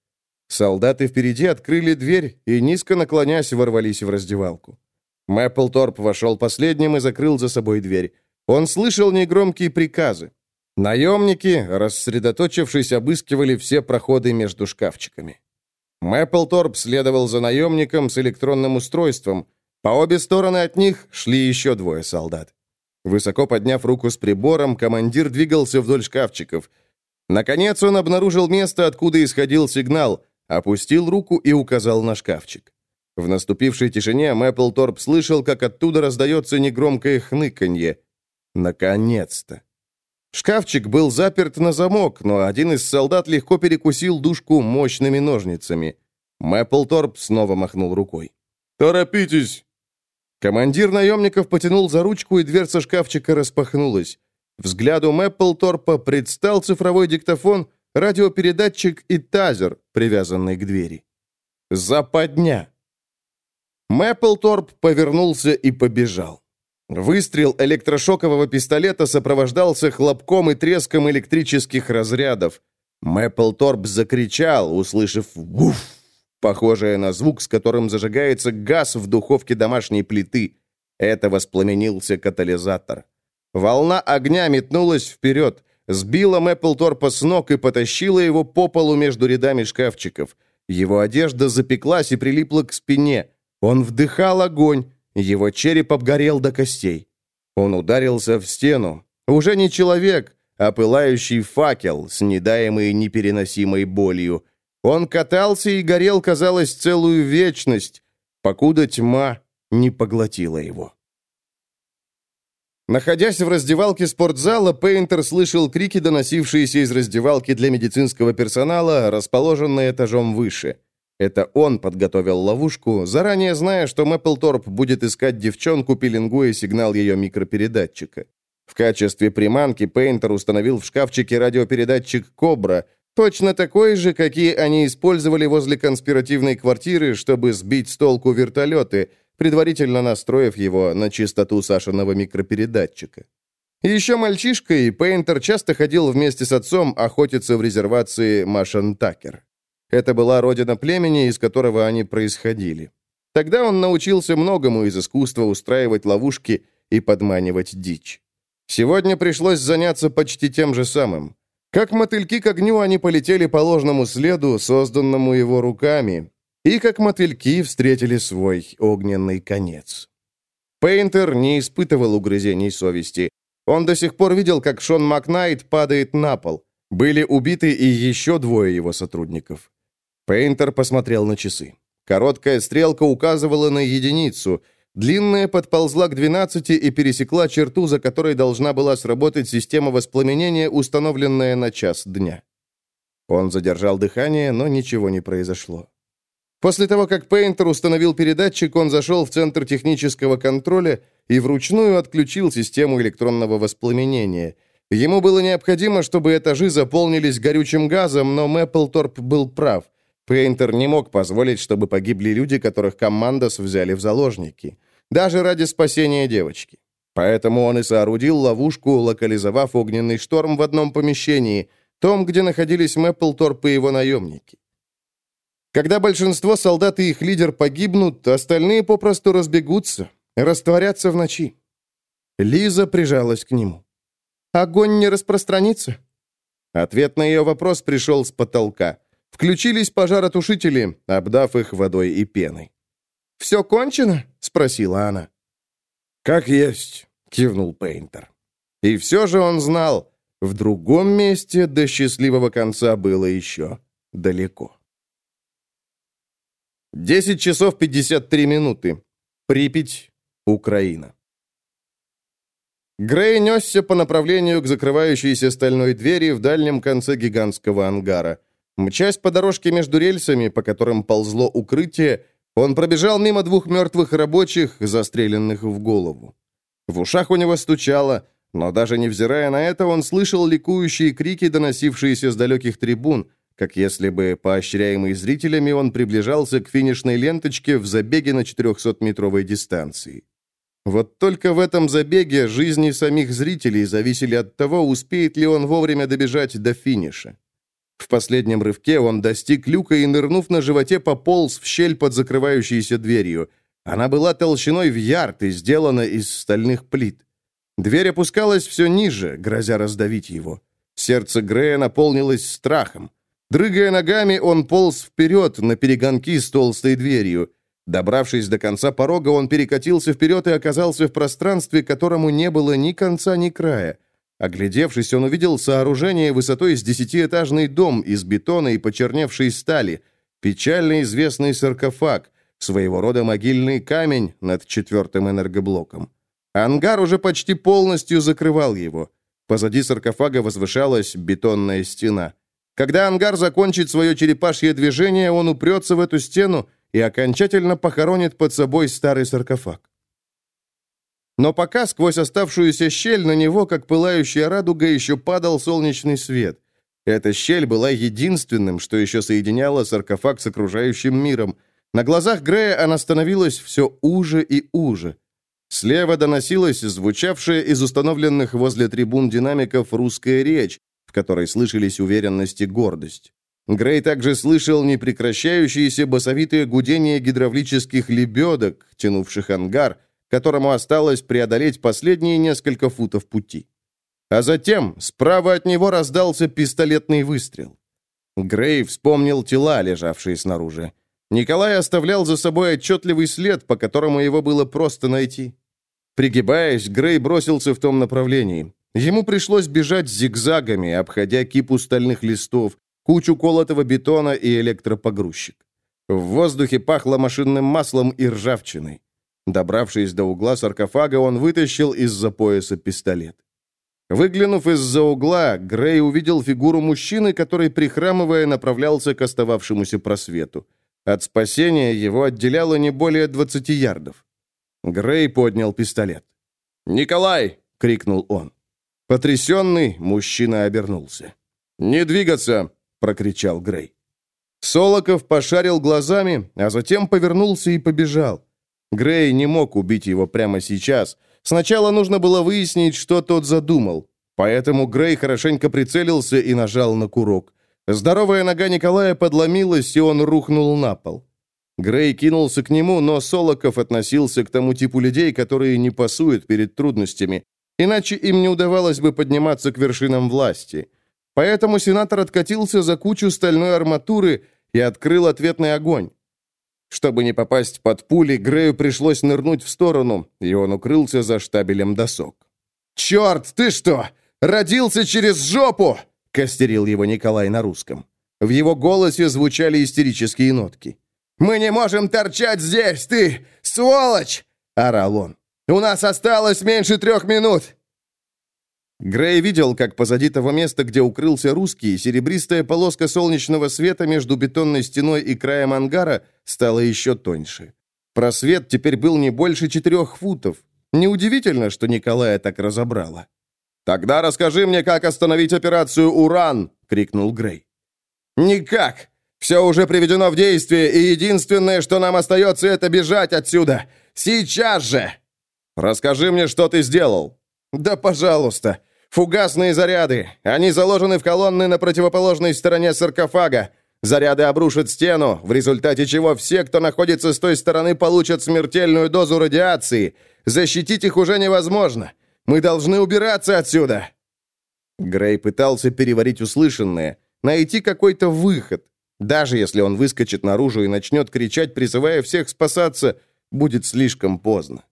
Солдаты впереди открыли дверь и, низко наклонясь, ворвались в раздевалку. Мэпплторп вошел последним и закрыл за собой дверь. Он слышал негромкие приказы. Наемники, рассредоточившись, обыскивали все проходы между шкафчиками. Мэпплторп следовал за наемником с электронным устройством. По обе стороны от них шли еще двое солдат. Высоко подняв руку с прибором, командир двигался вдоль шкафчиков. Наконец он обнаружил место, откуда исходил сигнал, опустил руку и указал на шкафчик. В наступившей тишине Мэпплторп слышал, как оттуда раздается негромкое хныканье. Наконец-то! Шкафчик был заперт на замок, но один из солдат легко перекусил дужку мощными ножницами. Мэпплторп снова махнул рукой. «Торопитесь!» Командир наемников потянул за ручку, и дверца шкафчика распахнулась. Взгляду Мэпплторпа предстал цифровой диктофон, радиопередатчик и тазер, привязанный к двери. Западня. Мэпплторп повернулся и побежал. Выстрел электрошокового пистолета сопровождался хлопком и треском электрических разрядов. Мэпплторп закричал, услышав «вуф», похожее на звук, с которым зажигается газ в духовке домашней плиты. Это воспламенился катализатор. Волна огня метнулась вперед, сбила Мэпплторпа с ног и потащила его по полу между рядами шкафчиков. Его одежда запеклась и прилипла к спине. Он вдыхал огонь, его череп обгорел до костей. Он ударился в стену. Уже не человек, а пылающий факел, снедаемый непереносимой болью. Он катался и горел, казалось, целую вечность, покуда тьма не поглотила его. Находясь в раздевалке спортзала, Пейнтер слышал крики, доносившиеся из раздевалки для медицинского персонала, расположенной этажом выше. Это он подготовил ловушку, заранее зная, что Мэпплторп будет искать девчонку, пеленгуя сигнал ее микропередатчика. В качестве приманки Пейнтер установил в шкафчике радиопередатчик «Кобра», точно такой же, какие они использовали возле конспиративной квартиры, чтобы сбить с толку вертолеты, предварительно настроив его на частоту Сашиного микропередатчика. Еще мальчишкой Пейнтер часто ходил вместе с отцом охотиться в резервации Машантакер. Это была родина племени, из которого они происходили. Тогда он научился многому из искусства устраивать ловушки и подманивать дичь. Сегодня пришлось заняться почти тем же самым. Как мотыльки к огню они полетели по ложному следу, созданному его руками, и как мотыльки встретили свой огненный конец. Пейнтер не испытывал угрызений совести. Он до сих пор видел, как Шон Макнайт падает на пол. Были убиты и еще двое его сотрудников. Пейнтер посмотрел на часы. Короткая стрелка указывала на единицу. Длинная подползла к 12 и пересекла черту, за которой должна была сработать система воспламенения, установленная на час дня. Он задержал дыхание, но ничего не произошло. После того, как Пейнтер установил передатчик, он зашел в центр технического контроля и вручную отключил систему электронного воспламенения. Ему было необходимо, чтобы этажи заполнились горючим газом, но Мэпплторп был прав. Пейнтер не мог позволить, чтобы погибли люди, которых командос взяли в заложники. Даже ради спасения девочки. Поэтому он и соорудил ловушку, локализовав огненный шторм в одном помещении, том, где находились Мэпплторп и его наемники. Когда большинство солдат и их лидер погибнут, остальные попросту разбегутся, растворятся в ночи. Лиза прижалась к нему. «Огонь не распространится?» Ответ на ее вопрос пришел с потолка. Включились пожаротушители, обдав их водой и пеной. «Все кончено?» — спросила она. «Как есть», — кивнул Пейнтер. И все же он знал, в другом месте до счастливого конца было еще далеко. 10 часов 53 минуты. Припять, Украина. Грей несся по направлению к закрывающейся стальной двери в дальнем конце гигантского ангара — Мчась по дорожке между рельсами, по которым ползло укрытие, он пробежал мимо двух мертвых рабочих, застреленных в голову. В ушах у него стучало, но даже невзирая на это, он слышал ликующие крики, доносившиеся с далеких трибун, как если бы, поощряемый зрителями, он приближался к финишной ленточке в забеге на 400-метровой дистанции. Вот только в этом забеге жизни самих зрителей зависели от того, успеет ли он вовремя добежать до финиша. В последнем рывке он достиг люка и, нырнув на животе, пополз в щель под закрывающейся дверью. Она была толщиной в ярд и сделана из стальных плит. Дверь опускалась все ниже, грозя раздавить его. Сердце Грея наполнилось страхом. Дрыгая ногами, он полз вперед на перегонки с толстой дверью. Добравшись до конца порога, он перекатился вперед и оказался в пространстве, которому не было ни конца, ни края. Оглядевшись, он увидел сооружение высотой с десятиэтажный дом из бетона и почерневшей стали, печально известный саркофаг, своего рода могильный камень над четвертым энергоблоком. Ангар уже почти полностью закрывал его. Позади саркофага возвышалась бетонная стена. Когда ангар закончит свое черепашье движение, он упрется в эту стену и окончательно похоронит под собой старый саркофаг. Но пока сквозь оставшуюся щель на него, как пылающая радуга, еще падал солнечный свет. Эта щель была единственным, что еще соединяло саркофаг с окружающим миром. На глазах Грея она становилась все уже и уже. Слева доносилась звучавшая из установленных возле трибун динамиков русская речь, в которой слышались уверенность и гордость. Грей также слышал непрекращающиеся басовитые гудения гидравлических лебедок, тянувших ангар, которому осталось преодолеть последние несколько футов пути. А затем справа от него раздался пистолетный выстрел. Грей вспомнил тела, лежавшие снаружи. Николай оставлял за собой отчетливый след, по которому его было просто найти. Пригибаясь, Грей бросился в том направлении. Ему пришлось бежать зигзагами, обходя кипу стальных листов, кучу колотого бетона и электропогрузчик. В воздухе пахло машинным маслом и ржавчиной. Добравшись до угла саркофага, он вытащил из-за пояса пистолет. Выглянув из-за угла, Грей увидел фигуру мужчины, который, прихрамывая, направлялся к остававшемуся просвету. От спасения его отделяло не более 20 ярдов. Грей поднял пистолет. «Николай!» — крикнул он. Потрясенный, мужчина обернулся. «Не двигаться!» — прокричал Грей. Солоков пошарил глазами, а затем повернулся и побежал. Грей не мог убить его прямо сейчас — Сначала нужно было выяснить, что тот задумал. Поэтому Грей хорошенько прицелился и нажал на курок. Здоровая нога Николая подломилась, и он рухнул на пол. Грей кинулся к нему, но Солоков относился к тому типу людей, которые не пасуют перед трудностями, иначе им не удавалось бы подниматься к вершинам власти. Поэтому сенатор откатился за кучу стальной арматуры и открыл ответный огонь. Чтобы не попасть под пули, Грею пришлось нырнуть в сторону, и он укрылся за штабелем досок. «Черт, ты что, родился через жопу?» — костерил его Николай на русском. В его голосе звучали истерические нотки. «Мы не можем торчать здесь, ты, сволочь!» — орал он. «У нас осталось меньше трех минут!» Грей видел, как позади того места, где укрылся русский, серебристая полоска солнечного света между бетонной стеной и краем ангара стала еще тоньше. Просвет теперь был не больше четырех футов. Неудивительно, что Николая так разобрало. «Тогда расскажи мне, как остановить операцию «Уран!»» — крикнул Грей. «Никак! Все уже приведено в действие, и единственное, что нам остается, это бежать отсюда! Сейчас же!» «Расскажи мне, что ты сделал!» «Да, пожалуйста! Фугасные заряды! Они заложены в колонны на противоположной стороне саркофага. Заряды обрушат стену, в результате чего все, кто находится с той стороны, получат смертельную дозу радиации. Защитить их уже невозможно. Мы должны убираться отсюда!» Грей пытался переварить услышанное, найти какой-то выход. Даже если он выскочит наружу и начнет кричать, призывая всех спасаться, будет слишком поздно.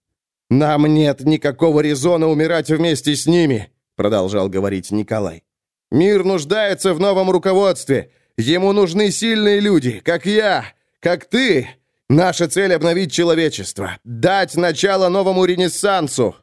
«Нам нет никакого резона умирать вместе с ними!» Продолжал говорить Николай. «Мир нуждается в новом руководстве. Ему нужны сильные люди, как я, как ты. Наша цель — обновить человечество, дать начало новому ренессансу».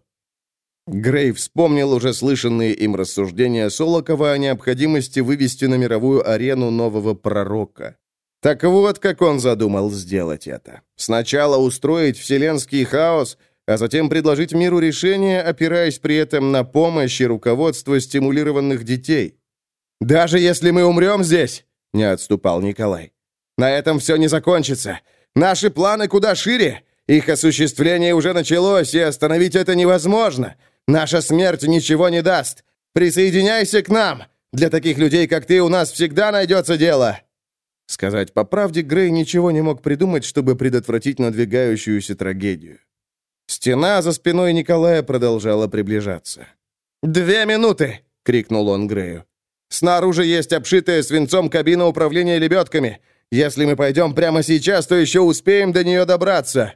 Грей вспомнил уже слышанные им рассуждения Солокова о необходимости вывести на мировую арену нового пророка. Так вот, как он задумал сделать это. Сначала устроить вселенский хаос — а затем предложить миру решение, опираясь при этом на помощь и руководство стимулированных детей. «Даже если мы умрем здесь», — не отступал Николай, — «на этом все не закончится. Наши планы куда шире. Их осуществление уже началось, и остановить это невозможно. Наша смерть ничего не даст. Присоединяйся к нам. Для таких людей, как ты, у нас всегда найдется дело». Сказать по правде, Грей ничего не мог придумать, чтобы предотвратить надвигающуюся трагедию. Стена за спиной Николая продолжала приближаться. «Две минуты!» — крикнул он Грею. «Снаружи есть обшитая свинцом кабина управления лебедками. Если мы пойдем прямо сейчас, то еще успеем до нее добраться».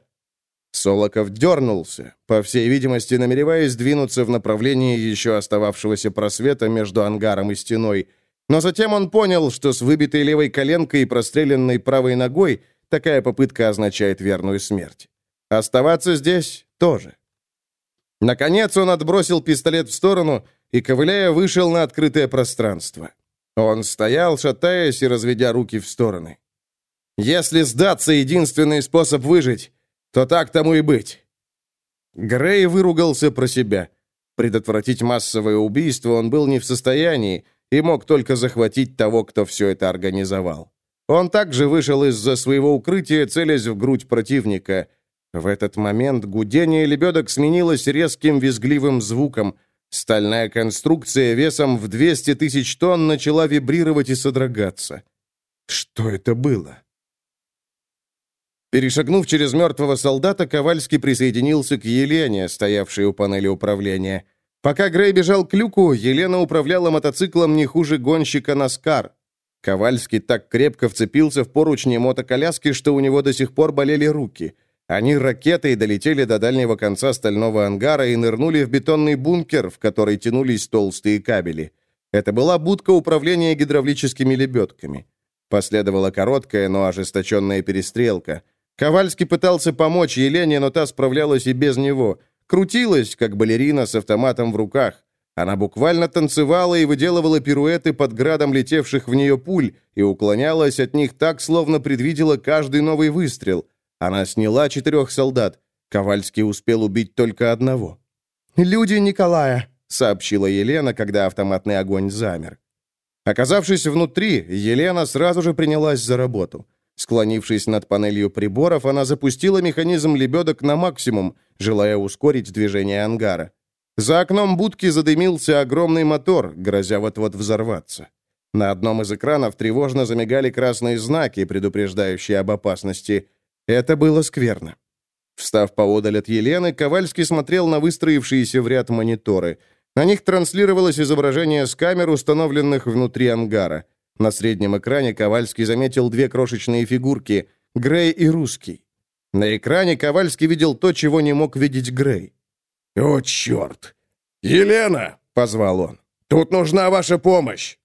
Солоков дернулся, по всей видимости, намереваясь двинуться в направлении еще остававшегося просвета между ангаром и стеной. Но затем он понял, что с выбитой левой коленкой и простреленной правой ногой такая попытка означает верную смерть. Оставаться здесь тоже. Наконец он отбросил пистолет в сторону и, ковыляя, вышел на открытое пространство. Он стоял, шатаясь и разведя руки в стороны. «Если сдаться единственный способ выжить, то так тому и быть». Грей выругался про себя. Предотвратить массовое убийство он был не в состоянии, и мог только захватить того, кто все это организовал. Он также вышел из-за своего укрытия, целясь в грудь противника. В этот момент гудение лебедок сменилось резким визгливым звуком. Стальная конструкция весом в 200 тысяч тонн начала вибрировать и содрогаться. Что это было? Перешагнув через мертвого солдата, Ковальский присоединился к Елене, стоявшей у панели управления. Пока Грей бежал к люку, Елена управляла мотоциклом не хуже гонщика Наскар. Ковальский так крепко вцепился в поручни мотоколяски, что у него до сих пор болели руки. Они ракетой долетели до дальнего конца стального ангара и нырнули в бетонный бункер, в который тянулись толстые кабели. Это была будка управления гидравлическими лебедками. Последовала короткая, но ожесточенная перестрелка. Ковальский пытался помочь Елене, но та справлялась и без него. Крутилась, как балерина с автоматом в руках. Она буквально танцевала и выделывала пируэты под градом летевших в нее пуль и уклонялась от них так, словно предвидела каждый новый выстрел. Она сняла четырех солдат. Ковальский успел убить только одного. «Люди Николая», — сообщила Елена, когда автоматный огонь замер. Оказавшись внутри, Елена сразу же принялась за работу. Склонившись над панелью приборов, она запустила механизм лебедок на максимум, желая ускорить движение ангара. За окном будки задымился огромный мотор, грозя вот-вот взорваться. На одном из экранов тревожно замигали красные знаки, предупреждающие об опасности. Это было скверно. Встав поодаль от Елены, Ковальский смотрел на выстроившиеся в ряд мониторы. На них транслировалось изображение с камер, установленных внутри ангара. На среднем экране Ковальский заметил две крошечные фигурки — Грей и Русский. На экране Ковальский видел то, чего не мог видеть Грей. «О, черт! Елена!» — позвал он. «Тут нужна ваша помощь!»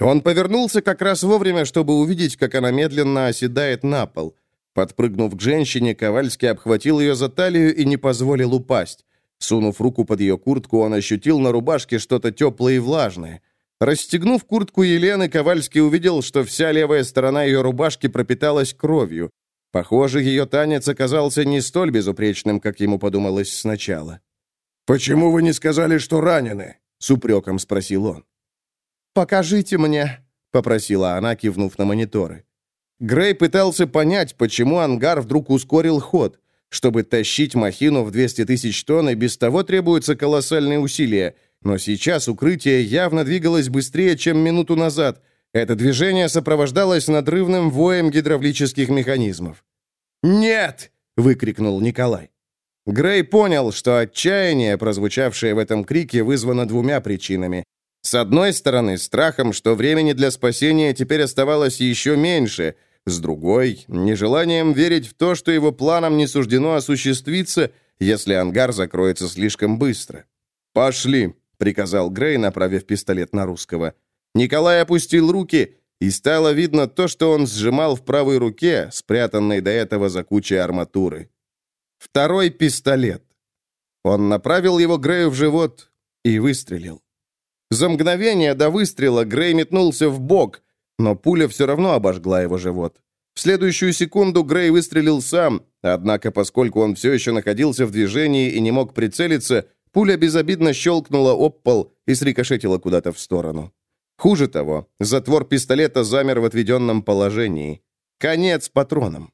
Он повернулся как раз вовремя, чтобы увидеть, как она медленно оседает на пол. Подпрыгнув к женщине, Ковальский обхватил ее за талию и не позволил упасть. Сунув руку под ее куртку, он ощутил на рубашке что-то теплое и влажное. Расстегнув куртку Елены, Ковальский увидел, что вся левая сторона ее рубашки пропиталась кровью. Похоже, ее танец оказался не столь безупречным, как ему подумалось сначала. «Почему вы не сказали, что ранены?» — с упреком спросил он. «Покажите мне», — попросила она, кивнув на мониторы. Грей пытался понять, почему ангар вдруг ускорил ход. Чтобы тащить махину в 200 тысяч тонн, и без того требуются колоссальные усилия. Но сейчас укрытие явно двигалось быстрее, чем минуту назад, это движение сопровождалось надрывным воем гидравлических механизмов. «Нет!» — выкрикнул Николай. Грей понял, что отчаяние, прозвучавшее в этом крике, вызвано двумя причинами. С одной стороны, страхом, что времени для спасения теперь оставалось еще меньше, с другой — нежеланием верить в то, что его планам не суждено осуществиться, если ангар закроется слишком быстро. «Пошли», — приказал Грей, направив пистолет на русского. Николай опустил руки, и стало видно то, что он сжимал в правой руке, спрятанной до этого за кучей арматуры. Второй пистолет. Он направил его Грею в живот и выстрелил. За мгновение до выстрела Грей метнулся в бок, но пуля все равно обожгла его живот. В следующую секунду Грей выстрелил сам, однако, поскольку он все еще находился в движении и не мог прицелиться, пуля безобидно щелкнула об пол и срикошетила куда-то в сторону. Хуже того, затвор пистолета замер в отведенном положении. Конец патронам.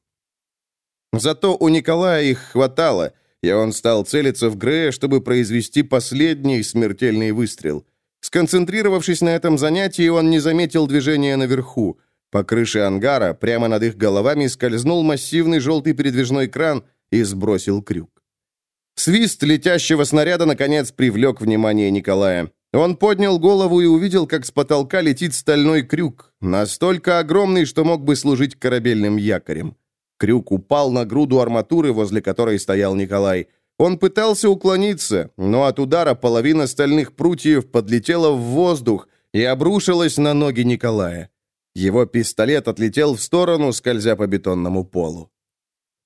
Зато у Николая их хватало, и он стал целиться в Грея, чтобы произвести последний смертельный выстрел. Сконцентрировавшись на этом занятии, он не заметил движения наверху. По крыше ангара, прямо над их головами, скользнул массивный желтый передвижной кран и сбросил крюк. Свист летящего снаряда, наконец, привлек внимание Николая. Он поднял голову и увидел, как с потолка летит стальной крюк, настолько огромный, что мог бы служить корабельным якорем. Крюк упал на груду арматуры, возле которой стоял Николай. Он пытался уклониться, но от удара половина стальных прутьев подлетела в воздух и обрушилась на ноги Николая. Его пистолет отлетел в сторону, скользя по бетонному полу.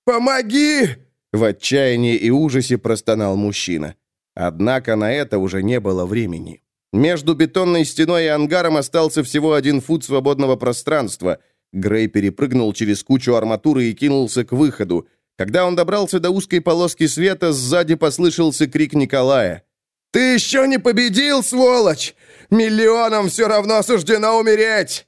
«Помоги!» — в отчаянии и ужасе простонал мужчина. Однако на это уже не было времени. Между бетонной стеной и ангаром остался всего один фут свободного пространства. Грей перепрыгнул через кучу арматуры и кинулся к выходу. Когда он добрался до узкой полоски света, сзади послышался крик Николая. «Ты еще не победил, сволочь! Миллионам все равно суждено умереть!»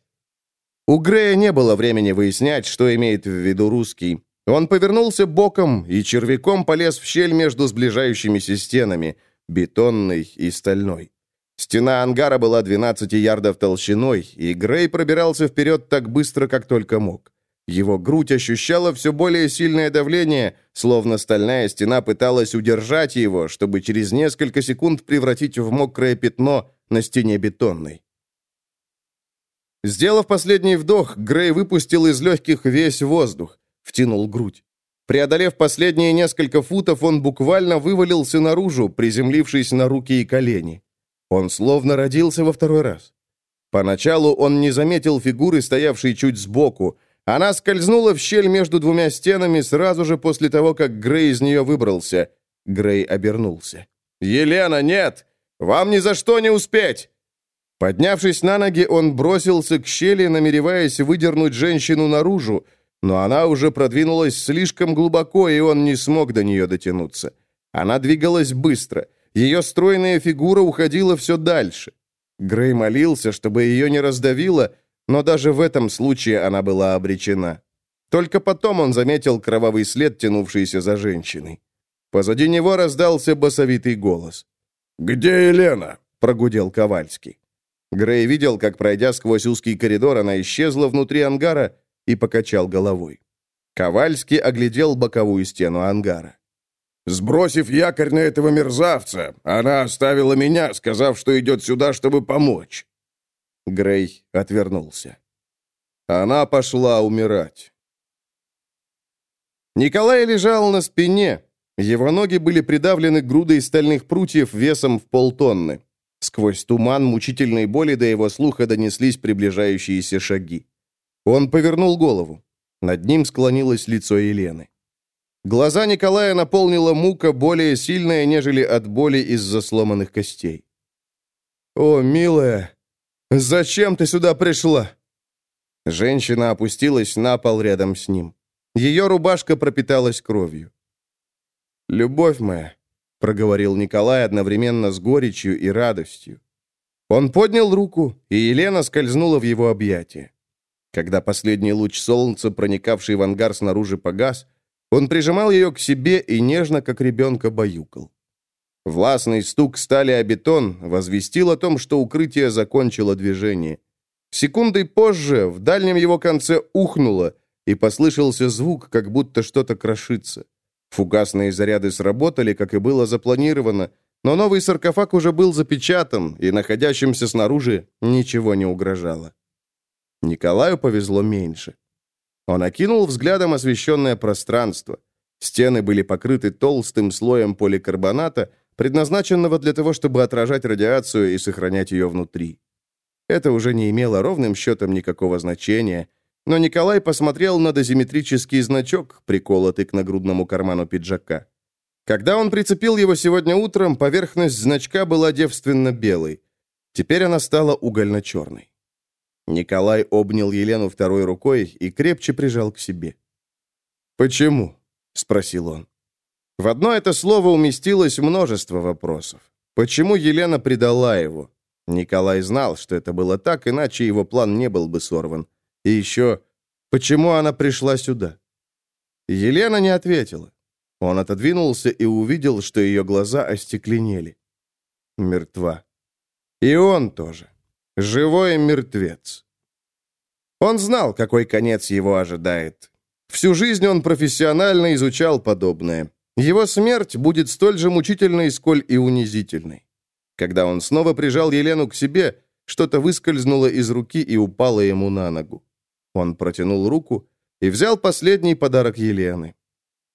У Грея не было времени выяснять, что имеет в виду русский. Он повернулся боком и червяком полез в щель между сближающимися стенами, бетонной и стальной. Стена ангара была 12 ярдов толщиной, и Грей пробирался вперед так быстро, как только мог. Его грудь ощущала все более сильное давление, словно стальная стена пыталась удержать его, чтобы через несколько секунд превратить в мокрое пятно на стене бетонной. Сделав последний вдох, Грей выпустил из легких весь воздух, втянул грудь. Преодолев последние несколько футов, он буквально вывалился наружу, приземлившись на руки и колени. Он словно родился во второй раз. Поначалу он не заметил фигуры, стоявшей чуть сбоку. Она скользнула в щель между двумя стенами сразу же после того, как Грей из нее выбрался. Грей обернулся. «Елена, нет! Вам ни за что не успеть!» Поднявшись на ноги, он бросился к щели, намереваясь выдернуть женщину наружу, но она уже продвинулась слишком глубоко, и он не смог до нее дотянуться. Она двигалась быстро — ее стройная фигура уходила все дальше. Грей молился, чтобы ее не раздавило, но даже в этом случае она была обречена. Только потом он заметил кровавый след, тянувшийся за женщиной. Позади него раздался басовитый голос. «Где Елена?» — прогудел Ковальский. Грей видел, как, пройдя сквозь узкий коридор, она исчезла внутри ангара и покачал головой. Ковальский оглядел боковую стену ангара. Сбросив якорь на этого мерзавца, она оставила меня, сказав, что идет сюда, чтобы помочь». Грей отвернулся. Она пошла умирать. Николай лежал на спине. Его ноги были придавлены грудой стальных прутьев весом в полтонны. Сквозь туман мучительной боли до его слуха донеслись приближающиеся шаги. Он повернул голову. Над ним склонилось лицо Елены. Глаза Николая наполнила мука более сильная, нежели от боли из-за сломанных костей. «О, милая, зачем ты сюда пришла?» Женщина опустилась на пол рядом с ним. Ее рубашка пропиталась кровью. «Любовь моя», — проговорил Николай одновременно с горечью и радостью. Он поднял руку, и Елена скользнула в его объятия. Когда последний луч солнца, проникавший в ангар снаружи, погас, он прижимал ее к себе и нежно, как ребенка, баюкал. Властный стук стали о бетон возвестил о том, что укрытие закончило движение. Секундой позже в дальнем его конце ухнуло, и послышался звук, как будто что-то крошится. Фугасные заряды сработали, как и было запланировано, но новый саркофаг уже был запечатан, и находящимся снаружи ничего не угрожало. Николаю повезло меньше. Он окинул взглядом освещенное пространство. Стены были покрыты толстым слоем поликарбоната, предназначенного для того, чтобы отражать радиацию и сохранять ее внутри. Это уже не имело ровным счетом никакого значения, но Николай посмотрел на дозиметрический значок, приколотый к нагрудному карману пиджака. Когда он прицепил его сегодня утром, поверхность значка была девственно белой. Теперь она стала угольно-черной. Николай обнял Елену второй рукой и крепче прижал к себе. «Почему?» — спросил он. В одно это слово уместилось множество вопросов. Почему Елена предала его? Николай знал, что это было так, иначе его план не был бы сорван. И еще, почему она пришла сюда? Елена не ответила. Он отодвинулся и увидел, что ее глаза остекленели. Мертва. И он тоже. Живой мертвец. Он знал, какой конец его ожидает. Всю жизнь он профессионально изучал подобное. Его смерть будет столь же мучительной, сколь и унизительной. Когда он снова прижал Елену к себе, что-то выскользнуло из руки и упало ему на ногу. Он протянул руку и взял последний подарок Елены.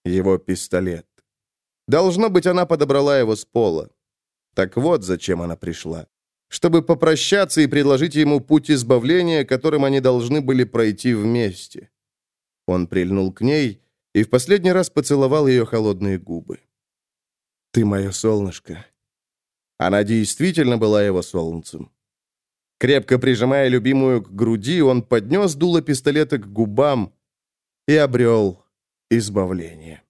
Его пистолет. Должно быть, она подобрала его с пола. Так вот, зачем она пришла чтобы попрощаться и предложить ему путь избавления, которым они должны были пройти вместе. Он прильнул к ней и в последний раз поцеловал ее холодные губы. «Ты мое солнышко». Она действительно была его солнцем. Крепко прижимая любимую к груди, он поднес дуло пистолета к губам и обрел избавление.